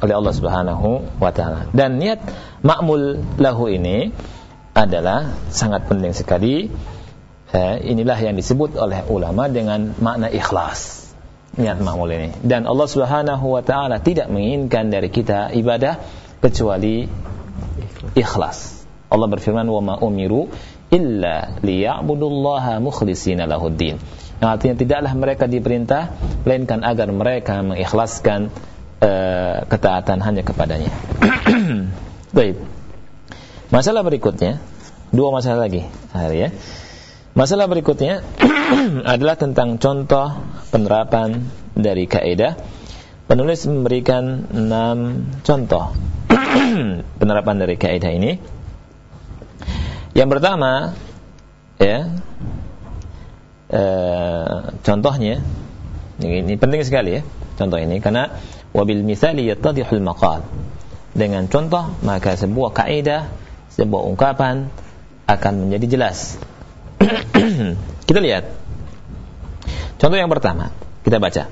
oleh Allah Subhanahu wa taala. Dan niat makmul lahu ini adalah sangat penting sekali. Eh, inilah yang disebut oleh ulama dengan makna ikhlas. Niat makmul ini. Dan Allah Subhanahu wa taala tidak menginginkan dari kita ibadah kecuali ikhlas. Allah berfirman, "Wa ma umiru illa liya'budullaha mukhlishina lahuddin. Yang artinya tidaklah mereka diperintah melainkan agar mereka mengikhlaskan uh, ketaatan hanya kepadanya. Baik. Masalah berikutnya, dua masalah lagi hari ya. Masalah berikutnya adalah tentang contoh penerapan dari kaidah. Penulis memberikan enam contoh penerapan dari kaidah ini yang pertama, ya, e, contohnya, ini, ini penting sekali ya, contoh ini karena wabil misali yattadihul maqal. Dengan contoh maka sebuah kaidah, sebuah ungkapan akan menjadi jelas. kita lihat. Contoh yang pertama, kita baca.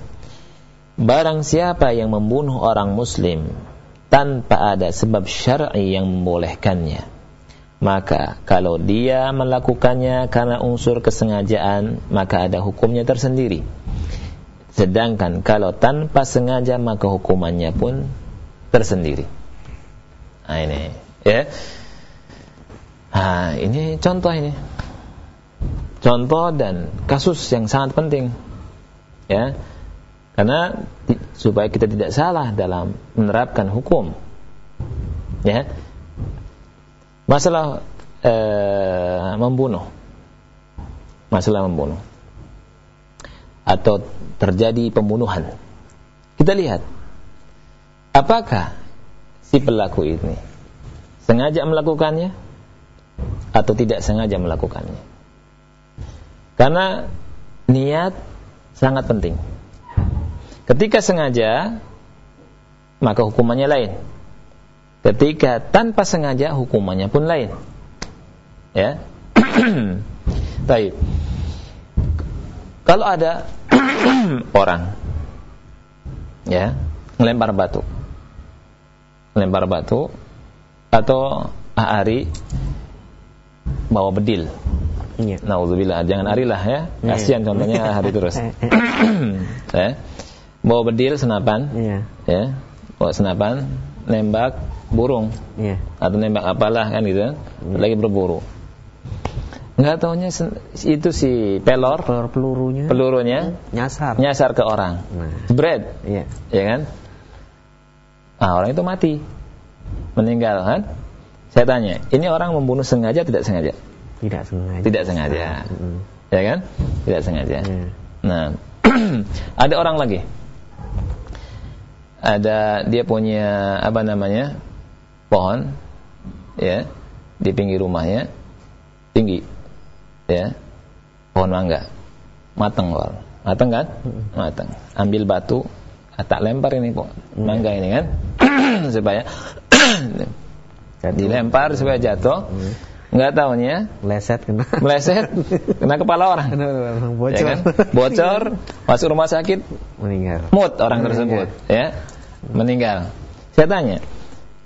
Barang siapa yang membunuh orang muslim tanpa ada sebab syar'i yang membolehkannya maka kalau dia melakukannya karena unsur kesengajaan maka ada hukumnya tersendiri sedangkan kalau tanpa sengaja maka hukumannya pun tersendiri nah ini ya nah ini contoh ini contoh dan kasus yang sangat penting ya karena supaya kita tidak salah dalam menerapkan hukum ya Masalah eh, membunuh. Masalah membunuh. Atau terjadi pembunuhan. Kita lihat. Apakah si pelaku ini sengaja melakukannya atau tidak sengaja melakukannya? Karena niat sangat penting. Ketika sengaja, maka hukumannya lain. Ketika tanpa sengaja hukumannya pun lain. Ya. Baik. Kalau ada orang ya ngelempar batu ngelempar batu atau Ari bawa bedil Iya. Nauzubillah, jangan Ari lah ya. Iya. Kasihan contohnya hari terus. ya. Bawa bedil senapan, Iya. ya. Bawa senapan, nembak burung Iya. atau nembak apalah kan gitu. Lagi berburu. Enggak taunya sen- itu si pelor Pelur pelurunya pelurunya nyasar. nyasar ke orang. Nah, Jebret, iya. ya kan? Ah, orang itu mati. Meninggal kan? Saya tanya, ini orang membunuh sengaja tidak sengaja? Tidak sengaja. Tidak sengaja. Mm. Ya kan? Tidak sengaja. Iya. Nah, ada orang lagi. Ada dia punya apa namanya? pohon ya di pinggir rumahnya tinggi ya pohon mangga mateng Wal. mateng kan mateng ambil batu tak lempar ini pohon mangga ini kan supaya Jatuh. dilempar supaya jatuh. Nggak tahunya Leset kena. meleset. Kena kepala orang. Kena langsung bocor. ya kan? bocor masuk rumah sakit. Meninggal. mood orang tersebut ya. Meninggal. Saya tanya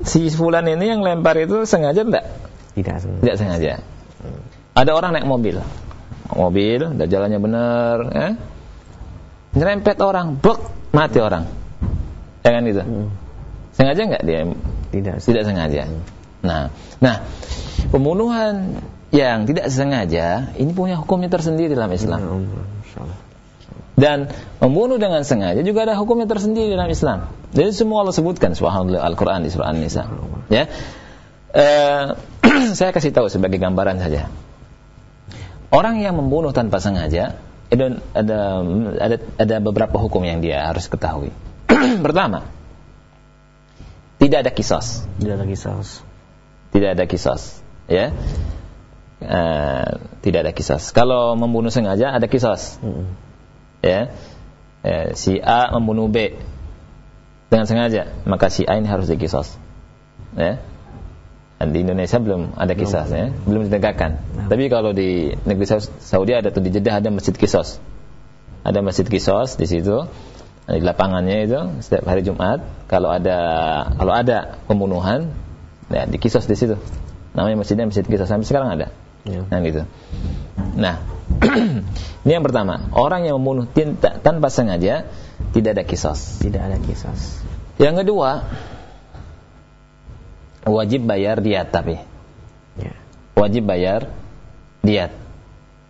si fulan ini yang lempar itu sengaja enggak Tidak sengaja. tidak sengaja. Ada orang naik mobil. Mobil udah jalannya bener ya. Nyerempet orang bek mati orang. Ya kan gitu? Mm. sengaja enggak dia? Tidak. Tidak sengaja nah nah pembunuhan yang tidak sengaja ini punya hukumnya tersendiri dalam Islam Ya dan membunuh dengan sengaja juga ada hukumnya tersendiri dalam Islam. Jadi semua Allah sebutkan subhanallah Al-Qur'an di surah An-Nisa. Ya. Eh, saya kasih tahu sebagai gambaran saja. Orang yang membunuh tanpa sengaja ada ada ada beberapa hukum yang dia harus ketahui. Pertama, tidak ada kisos, Tidak lagi saus. Tidak ada kisos, ya. Eh, tidak ada kisos. Kalau membunuh sengaja ada kisos Mm. ya eh, si A membunuh B dengan sengaja maka si A ini harus dikisos ya dan di Indonesia belum ada kisah ya belum ditegakkan Nah. tapi kalau di negeri Sa- Saudi ada tuh di Jeddah ada masjid kisos ada masjid kisos di situ di lapangannya itu setiap hari Jumat kalau ada kalau ada pembunuhan ya dikisos di situ namanya masjidnya masjid kisos sampai sekarang ada Ya. Nah gitu. Nah, ini yang pertama, orang yang membunuh tinta tanpa sengaja tidak ada kisos. Tidak ada kisah. Yang kedua, wajib bayar diat tapi Ya. wajib bayar diat.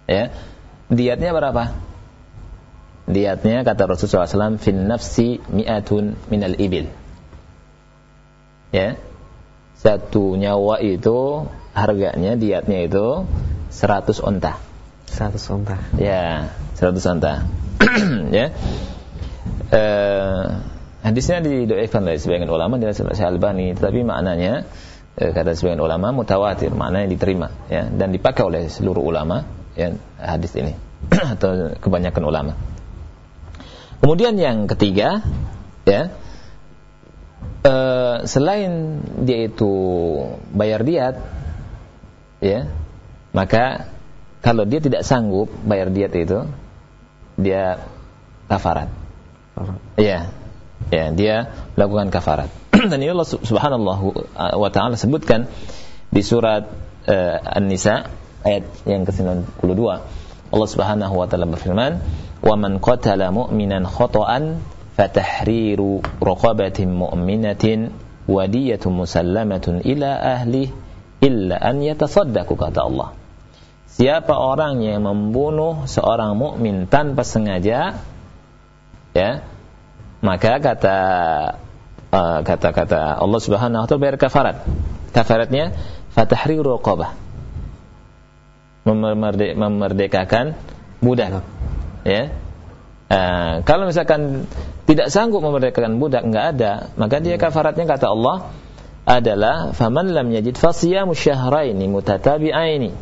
Ya. Diatnya berapa? Diatnya kata Rasulullah SAW, fin nafsi mi'atun minal ibil. Ya. Satu nyawa itu harganya diatnya itu 100 onta. Satu sonta. Ya, 100 onta. ya. Eh, hadisnya didoakan oleh sebagian ulama dari Syekh Albani, tetapi maknanya eh, kata sebagian ulama mutawatir, maknanya diterima ya dan dipakai oleh seluruh ulama ya hadis ini atau kebanyakan ulama. Kemudian yang ketiga ya eh, selain dia itu bayar diat ya maka kalau dia tidak sanggup bayar diat itu dia kafarat. Ya ya dia melakukan kafarat. Dan ini Allah subhanallah wa ta'ala sebutkan di surat eh, An-Nisa ayat yang ke-92. Allah subhanahu wa ta'ala berfirman wa man qatala mu'minan khata'an fatahriru raqabatin mu'minatin wadiyatun musallamatun ila ahli illa an yatasaddaqu kata Allah. Siapa orang yang membunuh seorang mukmin tanpa sengaja ya maka kata uh, kata kata Allah Subhanahu wa taala bayar kafarat. Kafaratnya fatahriru raqabah Memerde- memerdekakan budak ya Uh, kalau misalkan tidak sanggup memerdekakan budak nggak ada maka dia kafaratnya kata Allah adalah faman lam yajid fasiyamu syahraini mutatabi'aini.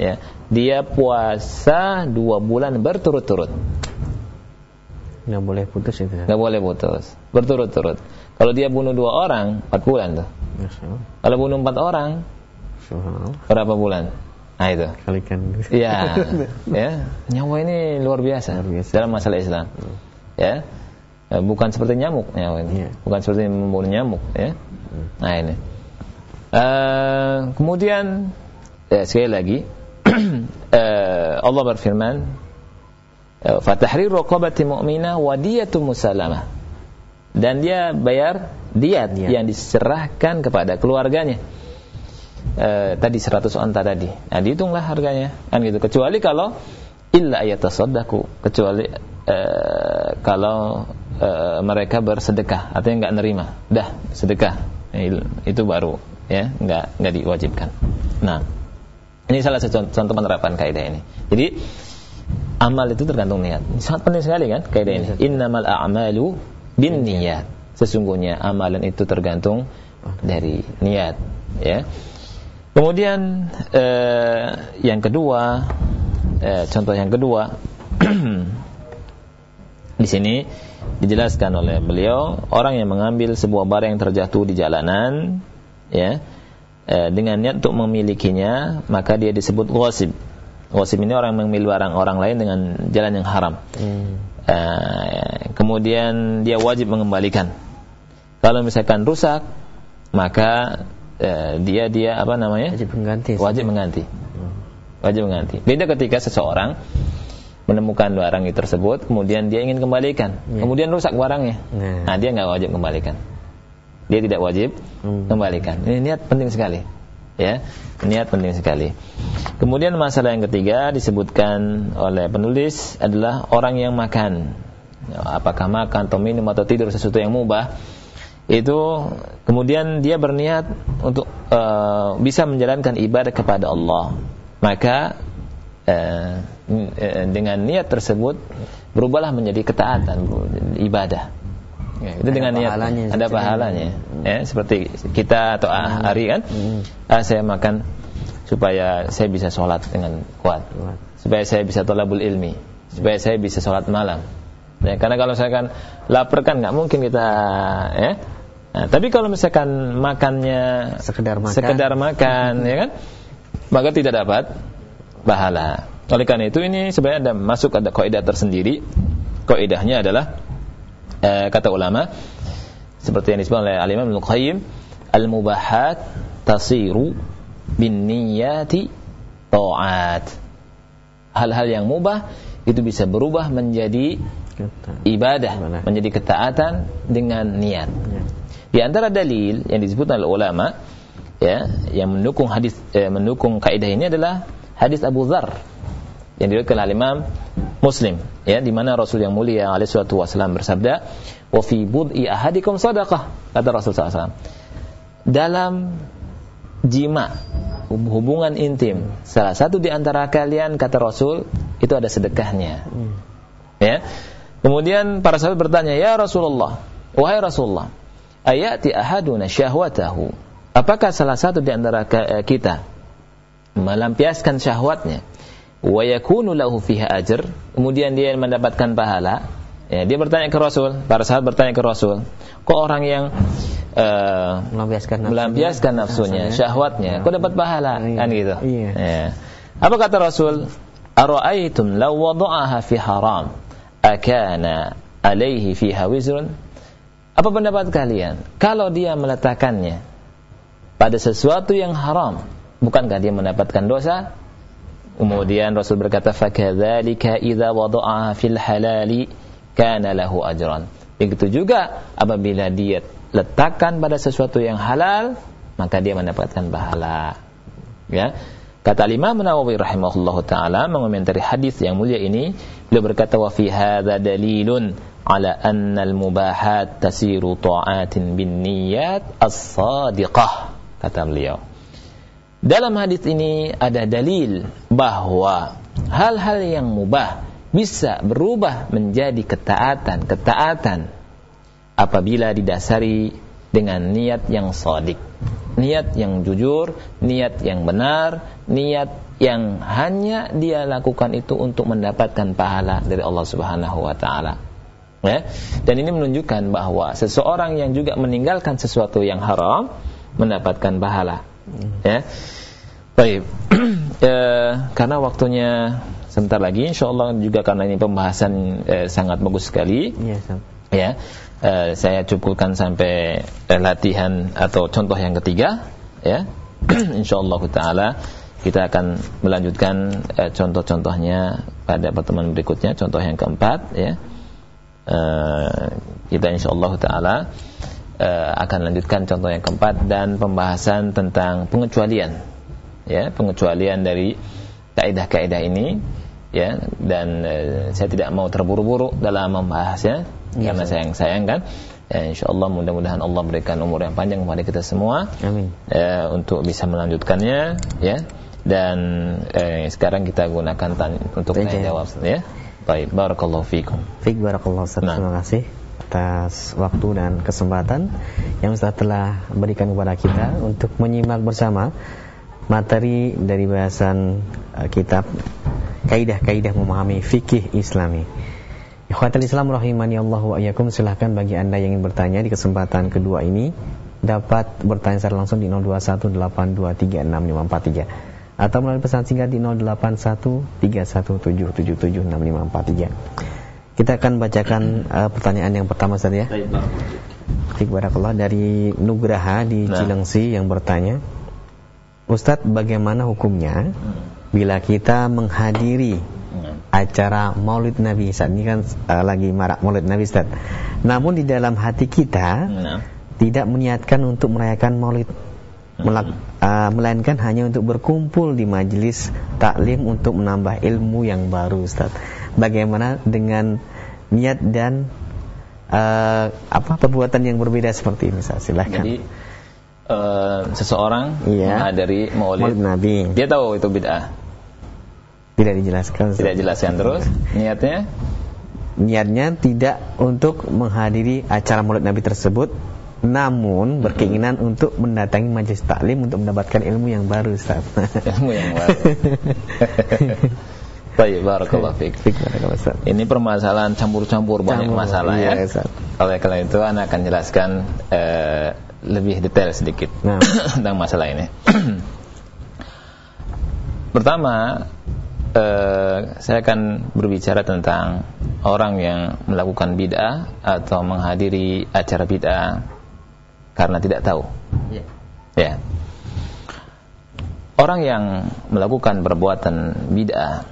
Ya dia puasa dua bulan berturut-turut. Nggak boleh putus itu. nggak boleh putus berturut-turut. Kalau dia bunuh dua orang empat bulan tuh. Kalau bunuh empat orang berapa bulan Nah itu. Kalikan. Iya. ya, nyawa ini luar biasa, Luar biasa. dalam masalah Islam. Ya. Eh, Bukan seperti nyamuk nyawa ini. Iya. Bukan seperti membunuh nyamuk, ya. Nah ini. Eh, kemudian ya, sekali lagi eh, Allah berfirman eh, fatahrir raqabati mu'minah wa diyatun musalamah dan dia bayar diat Diat. yang diserahkan kepada keluarganya Eh, tadi 100 onta tadi. Nah dihitunglah harganya kan gitu. Kecuali kalau illa ayatasaddaqu kecuali eh, kalau eh, mereka bersedekah artinya nggak nerima. Dah sedekah. Eh, itu baru ya nggak nggak diwajibkan. Nah ini salah satu contoh, contoh penerapan kaidah ini. Jadi amal itu tergantung niat. Sangat penting sekali kan kaidah ini. Innamal a'malu bin niat sesungguhnya amalan itu tergantung dari niat ya kemudian eh, yang kedua eh, contoh yang kedua di sini dijelaskan oleh beliau orang yang mengambil sebuah barang yang terjatuh di jalanan ya eh, dengan niat untuk memilikinya maka dia disebut ghasib. Ghasib ini orang yang mengambil barang orang lain dengan jalan yang haram. Hmm. Eh, kemudian dia wajib mengembalikan. Kalau misalkan rusak maka eh, dia dia apa namanya? Wajib mengganti. wajib mengganti. Wajib mengganti. Beda ketika seseorang menemukan barang itu tersebut kemudian dia ingin kembalikan. Ya. kemudian rusak barangnya. Nah. nah dia nggak wajib kembalikan. Dia tidak wajib Hmm. kembalikan. Ini niat penting sekali ya. Niat penting sekali. Kemudian masalah yang ketiga disebutkan oleh penulis adalah orang yang makan. Apakah makan atau minum atau tidur sesuatu yang mubah itu kemudian dia berniat untuk eh, bisa menjalankan ibadah kepada Allah. Maka eh, dengan niat tersebut berubahlah menjadi ketaatan ibadah. Ya, itu Ada dengan niat pahalanya, ada pahalanya. Ya seperti kita atau ah, hari kan? Hmm. ah, saya makan supaya saya bisa sholat dengan kuat. Kuat. supaya saya bisa tolabul ilmi. Supaya saya bisa sholat malam. Ya, karena kalau saya kan lapar kan nggak mungkin kita ya Nah, tapi kalau misalkan makannya Sekedar makan. sekedar makan ya kan maka tidak dapat pahala oleh karena itu ini sebenarnya ada masuk ada kaidah tersendiri kaidahnya adalah eh, kata ulama seperti yang disebut oleh Al-Imam Ibnu Qayyim al-mubahat tasiru bin niyati ta'at hal-hal yang mubah itu bisa berubah menjadi Ibadah. menjadi ketaatan dengan niat Ya. Di antara dalil yang disebut oleh ulama ya yang mendukung hadis eh, mendukung kaidah ini adalah hadis Abu Dzar yang diriwayatkan oleh Imam Muslim ya di mana Rasul yang mulia alaihi salatu wasallam bersabda wa fi bud'i ahadikum sadaqah kata Rasul SAW dalam jima hubungan intim salah satu di antara kalian kata Rasul itu ada sedekahnya. Hmm. ya. Kemudian para sahabat bertanya ya Rasulullah wahai Rasulullah ayati ahaduna syahwatahu apakah salah satu di antara eh, kita melampiaskan syahwatnya wa yakunu lahu fiha ajr kemudian dia mendapatkan pahala ya dia bertanya ke Rasul para sahabat bertanya ke Rasul kok orang yang eh, Melampiaskan nafsunya. melampiaskan nafsunya, syahwatnya, kok dapat pahala Iya. kan gitu. Iya. Ya. Apa kata Rasul? Ara'aitum law wada'aha fi haram akana alaihi fiha wizrun? Apa pendapat kalian kalau dia meletakkannya pada sesuatu yang haram, bukankah dia mendapatkan dosa? Kemudian Rasul berkata, "Fakadzalika idza wada'aha fil halali kana lahu ajran." Begitu juga apabila dia letakkan pada sesuatu yang halal, maka dia mendapatkan pahala. Ya. Kata Imam Nawawi rahimahullahu taala mengomentari hadis yang mulia ini, beliau berkata wa fi hadza dalilun ala anna al-mubahat tasiru ta'atin bin niyyat as-sadiqah kata beliau. Dalam hadis ini ada dalil bahwa hal-hal yang mubah bisa berubah menjadi ketaatan, ketaatan apabila didasari dengan niat yang sadik, niat yang jujur, niat yang benar, niat yang hanya dia lakukan itu untuk mendapatkan pahala dari Allah Subhanahu wa taala. Ya. Dan ini menunjukkan bahwa seseorang yang juga meninggalkan sesuatu yang haram mendapatkan pahala. Ya. Baik, Eh, karena waktunya sebentar lagi, insya Allah juga karena ini pembahasan eh, sangat bagus sekali, Iya, ya. eh, saya cukupkan sampai eh, latihan atau contoh yang ketiga, ya. insya Allah Taala kita akan melanjutkan eh, contoh-contohnya pada pertemuan berikutnya, contoh yang keempat, ya. Eh, kita insya Allah Taala eh, akan lanjutkan contoh yang keempat dan pembahasan tentang pengecualian ya pengecualian dari kaidah-kaidah ini ya dan eh, saya tidak mau terburu-buru dalam membahasnya Iya, karena sayang-sayang kan. Ya, insyaallah mudah-mudahan Allah berikan umur yang panjang kepada kita semua Amin. eh, untuk bisa melanjutkannya ya. Dan eh, sekarang kita gunakan untuk tanya jawab ya baik barakallahu fikum Fik barakallahu Ustaz. Nah. Terima kasih atas waktu dan kesempatan yang Ustaz telah berikan kepada kita untuk menyimak bersama materi dari bahasan uh, kitab Kaidah-kaidah memahami fikih Islami. Ikhwatul Islam rahimani Allah wa iyyakum silahkan bagi Anda yang ingin bertanya di kesempatan kedua ini dapat bertanya secara langsung di 0218236543 atau melalui pesan singkat di 081317776543. Kita akan bacakan uh, pertanyaan yang pertama saja ya. Baik barakallah dari Nugraha di Nah. Cilengsi yang bertanya, Ustadz bagaimana hukumnya bila kita menghadiri acara Maulid Nabi Ustadz ini kan uh, lagi marak Maulid Nabi Ustadz. Namun di dalam hati kita nah tidak meniatkan untuk merayakan Maulid melainkan hanya untuk berkumpul di majelis taklim untuk menambah ilmu yang baru Ustaz. Bagaimana dengan niat dan uh, apa perbuatan yang berbeda seperti ini Ustaz? Silakan. jadi eh, seseorang Iya. menghadiri maulid Maulid Nabi dia tahu itu bid'ah tidak dijelaskan Ustaz. tidak jelaskan terus niatnya Niatnya tidak untuk menghadiri acara Maulid Nabi tersebut namun berkeinginan untuk mendatangi majelis taklim untuk mendapatkan ilmu yang baru Ustaz. ilmu yang baru baik barakallahu fiik ini permasalahan campur-campur banyak Campur, masalah iya, ya Ustaz. oleh karena itu anak akan jelaskan eh, lebih detail sedikit Nah. tentang masalah ini pertama eh, saya akan berbicara tentang orang yang melakukan bid'ah atau menghadiri acara bid'ah karena tidak tahu. Ya. Orang yang melakukan perbuatan bid'ah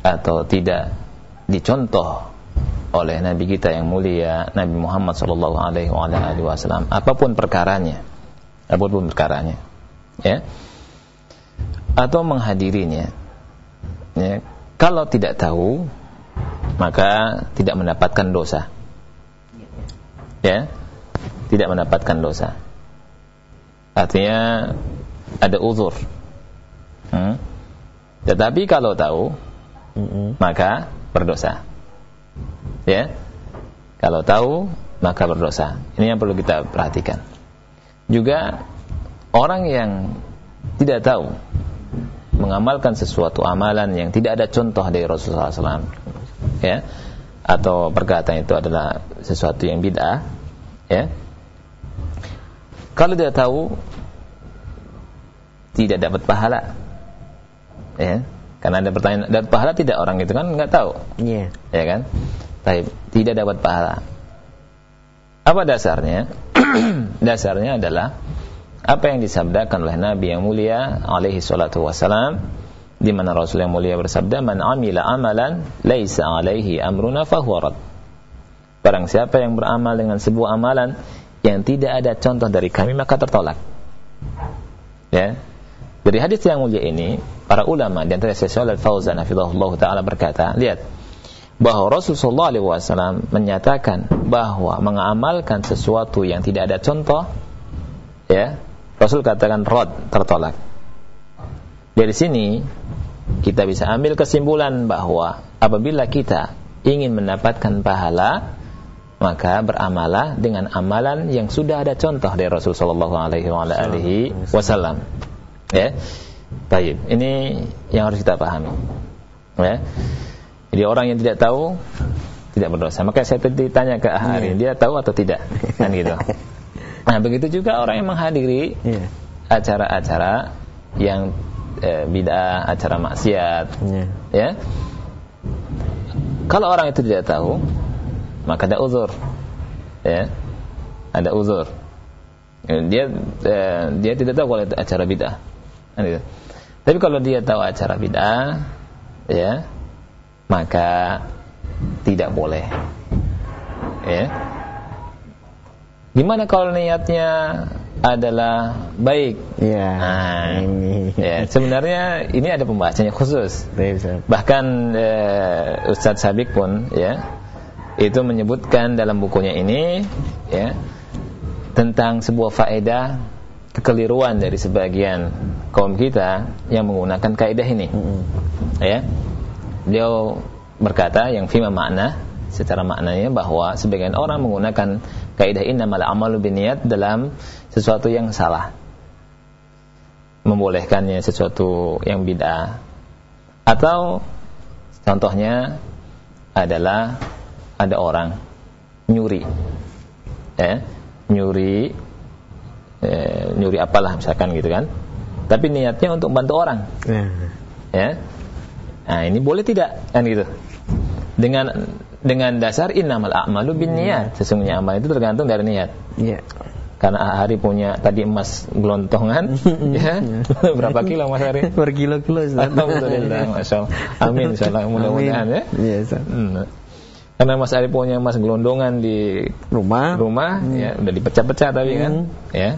atau tidak dicontoh oleh Nabi kita yang mulia Nabi Muhammad sallallahu alaihi wasallam apa pun perkaranya apa pun perkaranya ya atau menghadirinya ya kalau tidak tahu maka tidak mendapatkan dosa. Ya tidak mendapatkan dosa. Artinya ada uzur. Hmm? tetapi kalau tahu Mm-mm. maka berdosa. Ya? Kalau tahu maka berdosa. Ini yang perlu kita perhatikan. Juga orang yang tidak tahu mengamalkan sesuatu amalan yang tidak ada contoh dari Rasulullah SAW ya? Atau perkataan itu adalah sesuatu yang bid'ah ya kalau tidak tahu tidak dapat pahala. Ya. Karena ada pertanyaan dapat pahala tidak orang itu kan nggak tahu. Iya. ya kan? Taib, tidak dapat pahala. Apa dasarnya? Dasarnya adalah apa yang disabdakan oleh Nabi yang mulia alaihi salatu wasalam di mana Rasul yang mulia bersabda man amila amalan laisa alaihi amruna fahuwa rad. Barang siapa yang beramal dengan sebuah amalan yang tidak ada contoh dari kami maka tertolak. Ya. Dari hadis yang mulia ini para ulama di antara Syekh Shalal Fauzan hafizahullah taala berkata lihat bahwa Rasulullah wasallam menyatakan bahwa mengamalkan sesuatu yang tidak ada contoh ya Rasul katakan rod tertolak. Dari sini kita bisa ambil kesimpulan bahwa apabila kita ingin mendapatkan pahala maka beramalah dengan amalan yang sudah ada contoh dari Rasul sallallahu alaihi wa ala alihi wasallam. Ya. Baik ini yang harus kita pahami. Ya. Jadi orang yang tidak tahu tidak berdosa. Maka saya tadi tanya ke Ahari dia tahu atau tidak? Kan gitu. Nah begitu juga orang yang menghadiri Iya. acara-acara yang eh, bid'ah, acara maksiat, Ya. ya. Kalau orang itu tidak tahu, maka ada uzur. Ya. Ada uzur. Ya, Dia eh, dia tidak tahu kalau acara bid'ah. Kan gitu. Tapi kalau dia tahu acara bid'ah, ya, maka tidak boleh. Ya. Gimana kalau niatnya adalah baik? Ya. Nah, ini. ya, sebenarnya ini ada pembahasannya khusus. Bahkan eh, Ustadz Sabik pun ya itu menyebutkan dalam bukunya ini ya tentang sebuah faedah kekeliruan dari sebagian kaum kita yang menggunakan kaidah ini. Ya. Beliau berkata yang fima makna secara maknanya bahwa sebagian orang menggunakan kaidah innamal amalu binniyat dalam sesuatu yang salah. Membolehkannya sesuatu yang bid'ah. Atau contohnya adalah ada orang nyuri. Ya, nyuri eh, nyuri apalah misalkan gitu kan. Tapi niatnya untuk bantu orang Ya. ya nah ini boleh tidak kan gitu dengan dengan dasar innamal a'malu binniyat sesungguhnya amal itu tergantung dari niat Ya. karena Hari punya tadi emas gelontongan ya berapa kilo Mas Hari Berkilo-kilo Ustaz. Alhamdulillah Masya Allah Amin insyaallah mudah-mudahan ya Iya. Hmm. Karena Mas Ari punya emas gelondongan di Rumah. rumah ya udah dipecah-pecah tapi kan ya.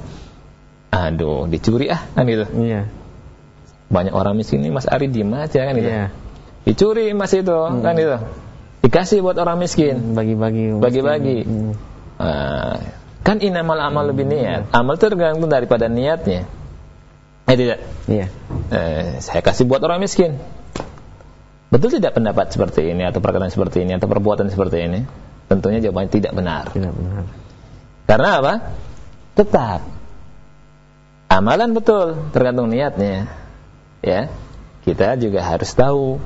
Aduh dicuri ah kan gitu. Iya. banyak orang miskin ini Mas Ari diem aja kan gitu. Iya. dicuri emas itu kan gitu. Dikasih buat orang miskin. Bagi-bagi. bagi-bagi. Hmm. Ah, kan inamal amal lebih niat. Amal itu tergantung daripada niatnya. Eh tidak. Iya. eh, saya kasih buat orang miskin betul tidak pendapat seperti ini atau perkataan seperti ini atau perbuatan seperti ini? Tentunya jawabannya tidak benar. Tidak benar. karena apa? Tetap. Amalan betul tergantung niatnya. Ya. Kita juga harus tahu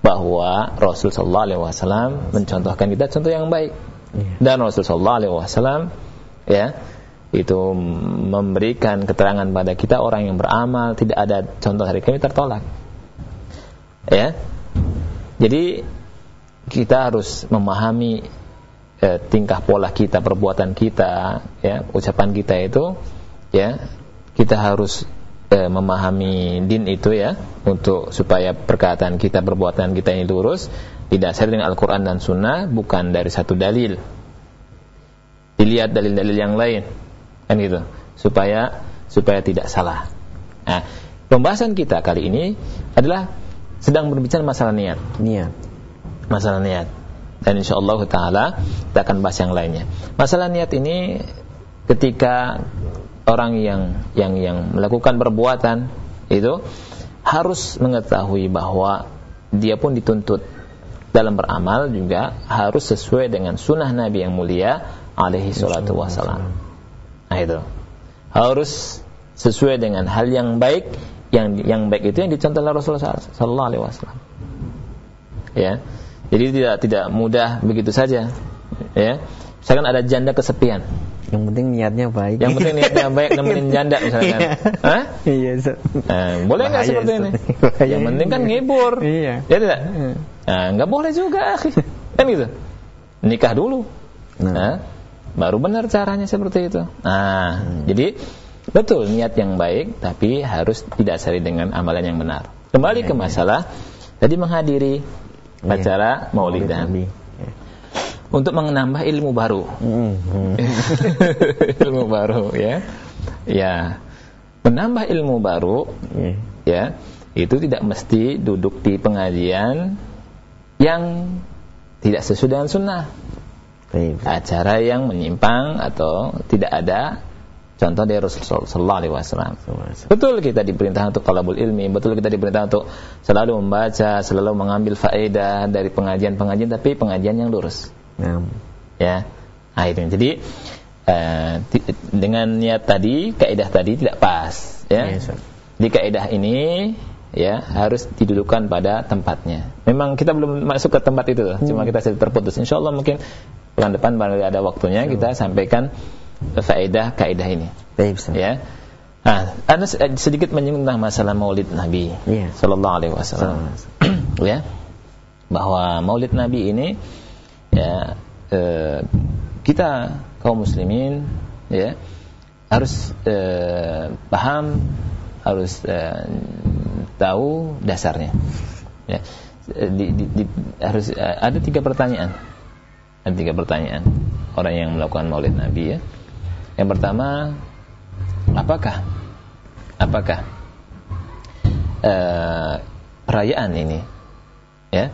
bahwa Rasul sallallahu alaihi wasallam mencontohkan kita contoh yang baik. Iya. dan Rasul sallallahu alaihi wasallam ya itu memberikan keterangan pada kita orang yang beramal tidak ada contoh dari kami tertolak. Ya jadi kita harus memahami eh, tingkah pola kita perbuatan kita ya ucapan kita itu ya. Kita harus eh, memahami din itu ya untuk supaya perkataan kita perbuatan kita ini lurus didasari dengan Al-Quran dan Sunnah bukan dari satu dalil. Dilihat dalil-dalil yang lain kan gitu. Supaya supaya tidak salah. Nah pembahasan kita kali ini adalah sedang berbicara masalah niat. Niat. masalah niat. Dan insya Allah taala kita akan bahas yang lainnya. Masalah niat ini ketika orang yang yang yang melakukan perbuatan itu harus mengetahui bahwa dia pun dituntut dalam beramal juga harus sesuai dengan sunnah Nabi yang mulia alaihi salatu wassalam. Nah itu. Harus sesuai dengan hal yang baik yang yang baik itu yang dicontoh oleh Rasulullah sallallahu alaihi wasallam. Ya jadi tidak tidak mudah begitu saja. Ya misalkan ada janda kesepian. Yang penting niatnya baik. yang penting niatnya baik nemenin janda misalkan. Hah? Iya, Ustaz. Nah, boleh nggak seperti ini? Bahaya. Yang penting kan ngibur. Iya. ya tidak? Nah, nggak boleh juga akhi. kan gitu? Nikah dulu. Nah. Nah, baru benar caranya seperti itu. Nah Hmm. jadi betul niat yang baik tapi harus didasari dengan amalan yang benar kembali ke masalah tadi menghadiri acara maulidan. Ya. untuk menambah ilmu baru hmm. ilmu baru ya ya menambah ilmu baru ya itu tidak mesti duduk di pengajian yang tidak sesuai dengan sunnah Baik. acara yang menyimpang atau tidak ada contoh dari Rasulullah Sallallahu Alaihi Wasallam. Betul kita diperintah untuk talabul ilmi, betul kita diperintah untuk selalu membaca, selalu mengambil faedah dari pengajian-pengajian, tapi pengajian yang lurus, Nah, ya. Nah, itu. Jadi eh, dengan niat tadi, kaidah tadi tidak pas, ya. Iya. Di kaidah ini ya harus didudukan pada tempatnya. Memang kita belum masuk ke tempat itu, cuma kita sedang terputus. Insya Allah mungkin bulan depan baru ada waktunya kita sampaikan faedah kaidah ini. baik. Ya. Ah, Anda sedikit menyinggung tentang masalah Maulid Nabi Iya. Sallallahu Alaihi Wasallam. ya, bahwa Maulid Nabi ini ya eh, kita kaum muslimin ya harus eh, paham, harus eh, tahu dasarnya. Ya, di, di, di, harus eh, ada tiga pertanyaan. Ada tiga pertanyaan orang yang melakukan Maulid Nabi ya. Yang pertama, apakah? Apakah uh, perayaan ini ya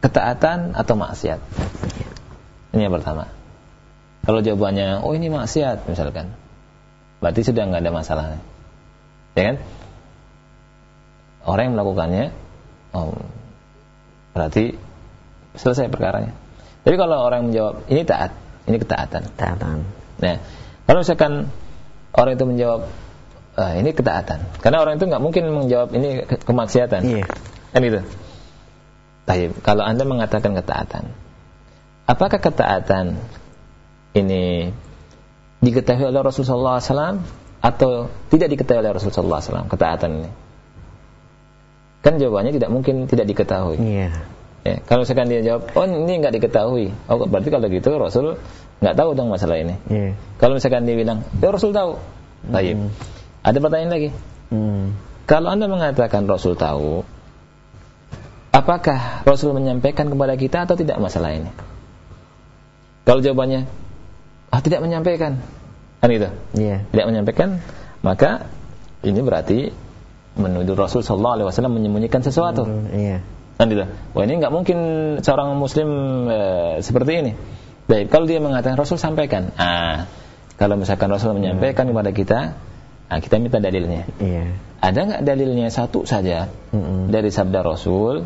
ketaatan atau maksiat? Ini yang pertama. Kalau jawabannya oh ini maksiat misalkan. Berarti sudah nggak ada masalah ya kan? Orang yang melakukannya oh, berarti selesai perkaranya. Jadi kalau orang menjawab ini taat ini ketaatan. Taatan. Nah, kalau misalkan orang itu menjawab ah, ini ketaatan, karena orang itu nggak mungkin menjawab ini ke- kemaksiatan, Iya. kan itu. Baik, kalau anda mengatakan ketaatan, apakah ketaatan ini diketahui oleh Rasulullah SAW atau tidak diketahui oleh Rasulullah SAW ketaatan ini? Kan jawabannya tidak mungkin tidak diketahui. Iya. Ya, kalau misalkan dia jawab, oh ini nggak diketahui, oh berarti kalau gitu Rasul nggak tahu dong masalah ini. Iya. Kalau misalkan dia bilang, ya Rasul tahu. Baik. Hmm. Ada pertanyaan lagi. Hmm. Kalau anda mengatakan Rasul tahu, apakah Rasul menyampaikan kepada kita atau tidak masalah ini? Kalau jawabannya, ah tidak menyampaikan, kan itu, Iya. tidak menyampaikan, maka ini berarti menuduh Rasul Sallallahu Alaihi Wasallam menyembunyikan sesuatu. Hmm, Iya. Kan gitu. Wah ini nggak mungkin seorang muslim eh, seperti ini. Baik, kalau dia mengatakan Rasul sampaikan. Ah, kalau misalkan Rasul menyampaikan kepada kita, ah, kita minta dalilnya. Iya. Ada nggak dalilnya satu saja Mm-mm. dari sabda Rasul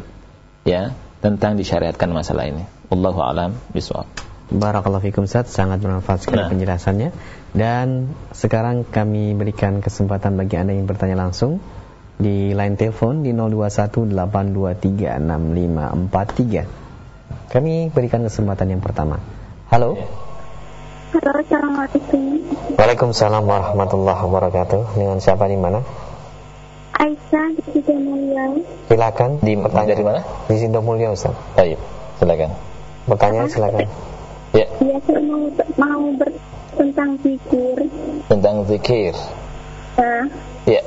ya tentang disyariatkan masalah ini. Wallahu alam bisawab. Barakallahu fikum Ustaz, sangat bermanfaat sekali Nah. penjelasannya. Dan sekarang kami berikan kesempatan bagi Anda yang bertanya langsung di line telepon di 0218236543. Kami berikan kesempatan yang pertama. Halo. Halo, Assalamualaikum. Waalaikumsalam warahmatullahi wabarakatuh. Dengan siapa di mana? Aisyah di Sidomulyo. Silakan. Di dari mana? Di Sindomulyo Ustaz. Baik, silakan. Bertanya silakan. Ya, Ya, saya mau, mau ber tentang zikir. tentang zikir. Ya, Ya,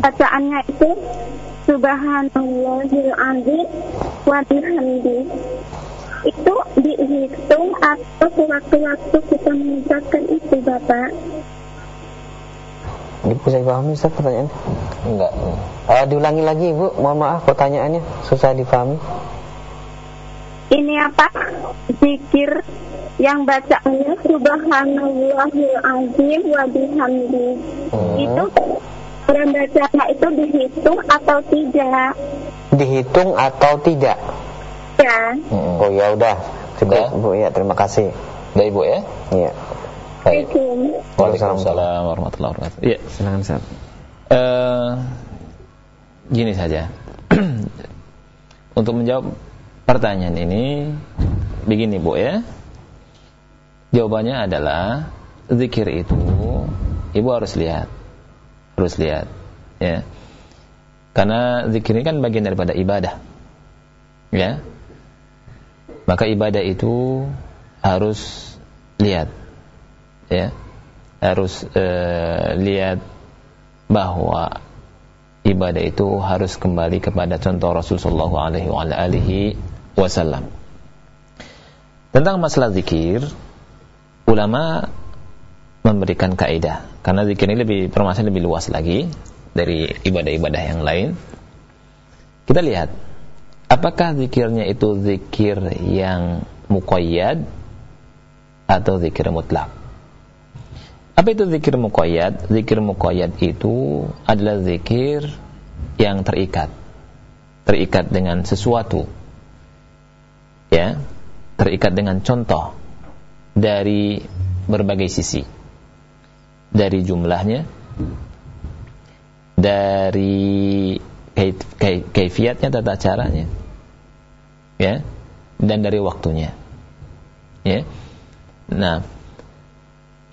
bacaannya itu Subhanallahil azim wa bihamdi. Itu dihitung atau sewaktu-waktu kita mengucapkan itu, Bapak. Ini bisa dipahami Ustaz pertanyaan? enggak. Eh, diulangi lagi Ibu, mohon maaf pertanyaannya susah dipahami. Ini apa? Zikir yang bacaannya Subhanallahil azim wa bihamdi. Hmm. Itu orang bacanya itu dihitung atau tidak? Dihitung atau tidak? Ya. Oh ya udah, cukup Udah? Bu ya, terima kasih. Baik, Bu ya. Iya. Baik. Waalaikumsalam warahmatullahi wabarakatuh. Iya. Silakan Ustaz. Eh, gini saja. Untuk menjawab pertanyaan ini begini Bu ya. Jawabannya adalah zikir itu Ibu harus lihat. Harus lihat ya. Karena zikir ini kan bagian daripada ibadah. Ya. Maka ibadah itu harus lihat. Ya. Harus eh, lihat bahwa ibadah itu harus kembali kepada contoh Rasulullah alaihi wasallam. Tentang masalah zikir, ulama memberikan kaidah karena zikir ini lebih permasalahan lebih luas lagi dari ibadah-ibadah yang lain. Kita lihat apakah zikirnya itu zikir yang muqayyad atau zikir mutlak. Apa itu zikir muqayyad? Zikir muqayyad itu adalah zikir yang terikat. Terikat dengan sesuatu. Ya, terikat dengan contoh dari berbagai sisi. Dari jumlahnya, dari kaifiatnya tata caranya. Ya, dan dari waktunya. Ya. Nah,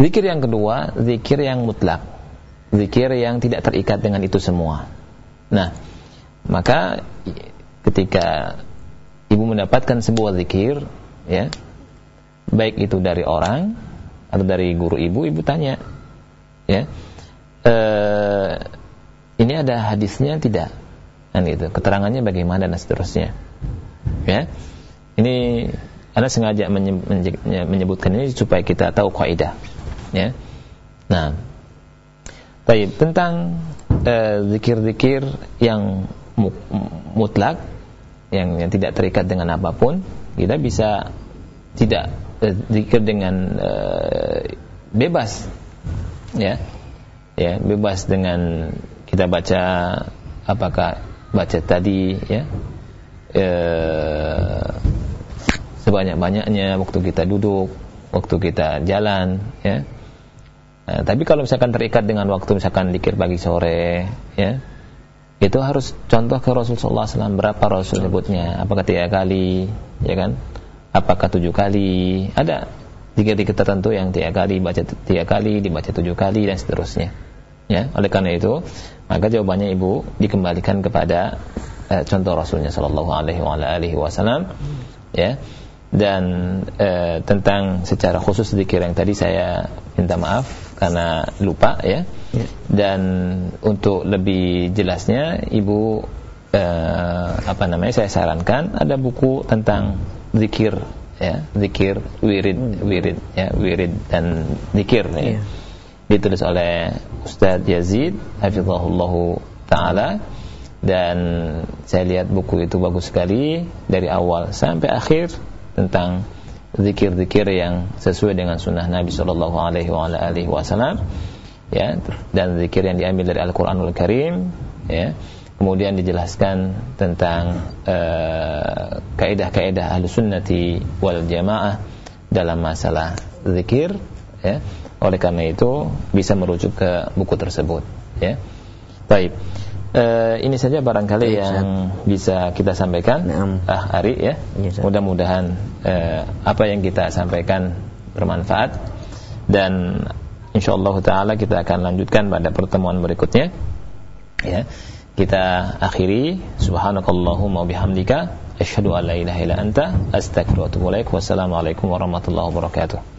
Zikir yang kedua, zikir yang mutlak. zikir yang tidak terikat dengan itu semua. Nah, maka ketika ibu mendapatkan sebuah zikir, ya, baik itu dari orang atau dari guru ibu, ibu tanya, ya, e, ini ada hadisnya tidak? Kan itu, keterangannya bagaimana dan seterusnya. Ya, ini anda sengaja menyebutkan ini supaya kita tahu kaidah. Ya. Nah, baik tentang eh, zikir-zikir uh, yang mutlak yang, yang tidak terikat dengan apa pun, kita bisa tidak uh, zikir dengan uh, bebas. Ya. Ya, bebas dengan kita baca apakah baca tadi ya. Uh, sebanyak-banyaknya waktu kita duduk, waktu kita jalan, ya. Nah, tapi kalau misalkan terikat dengan waktu misalkan dikir pagi sore, ya, itu harus contoh ke Rasulullah SAW berapa Rasul sebutnya, apakah tiga kali, ya kan? Apakah tujuh kali? Ada dikir-dikir tertentu yang tiga kali baca tiga kali, dibaca tujuh kali dan seterusnya. Ya, oleh karena itu, maka jawabannya ibu dikembalikan kepada eh, contoh Rasulnya Shallallahu Alaihi Wasallam, ya dan e, tentang secara khusus zikir yang tadi saya minta maaf karena lupa ya. ya. Dan untuk lebih jelasnya ibu e, apa namanya saya sarankan ada buku tentang zikir ya, zikir wirid hmm. wirid ya, wirid dan zikir ya. ya. Ditulis oleh Ustadz Yazid hafizahullah taala. Dan saya lihat buku itu bagus sekali dari awal sampai akhir tentang zikir-zikir yang sesuai dengan sunnah Nabi Shallallahu Alaihi Wasallam ya. Dan zikir yang diambil dari Al-Quranul Karim ya. Kemudian dijelaskan tentang uh, kaidah-kaidah ahlu sunnati wal jamaah dalam masalah zikir ya oleh karena itu bisa merujuk ke buku tersebut ya baik Uh, ini saja barangkali ya, yang bisa kita sampaikan nah, ah Ari ya. ya Mudah-mudahan uh, apa yang kita sampaikan bermanfaat dan insyaallah taala kita akan lanjutkan pada pertemuan berikutnya. Ya. Kita akhiri subhanakallahumma bihamdika asyhadu an la ilaha illa anta astaghfiruka wa atubu ilaik. Warahmatullahi wabarakatuh.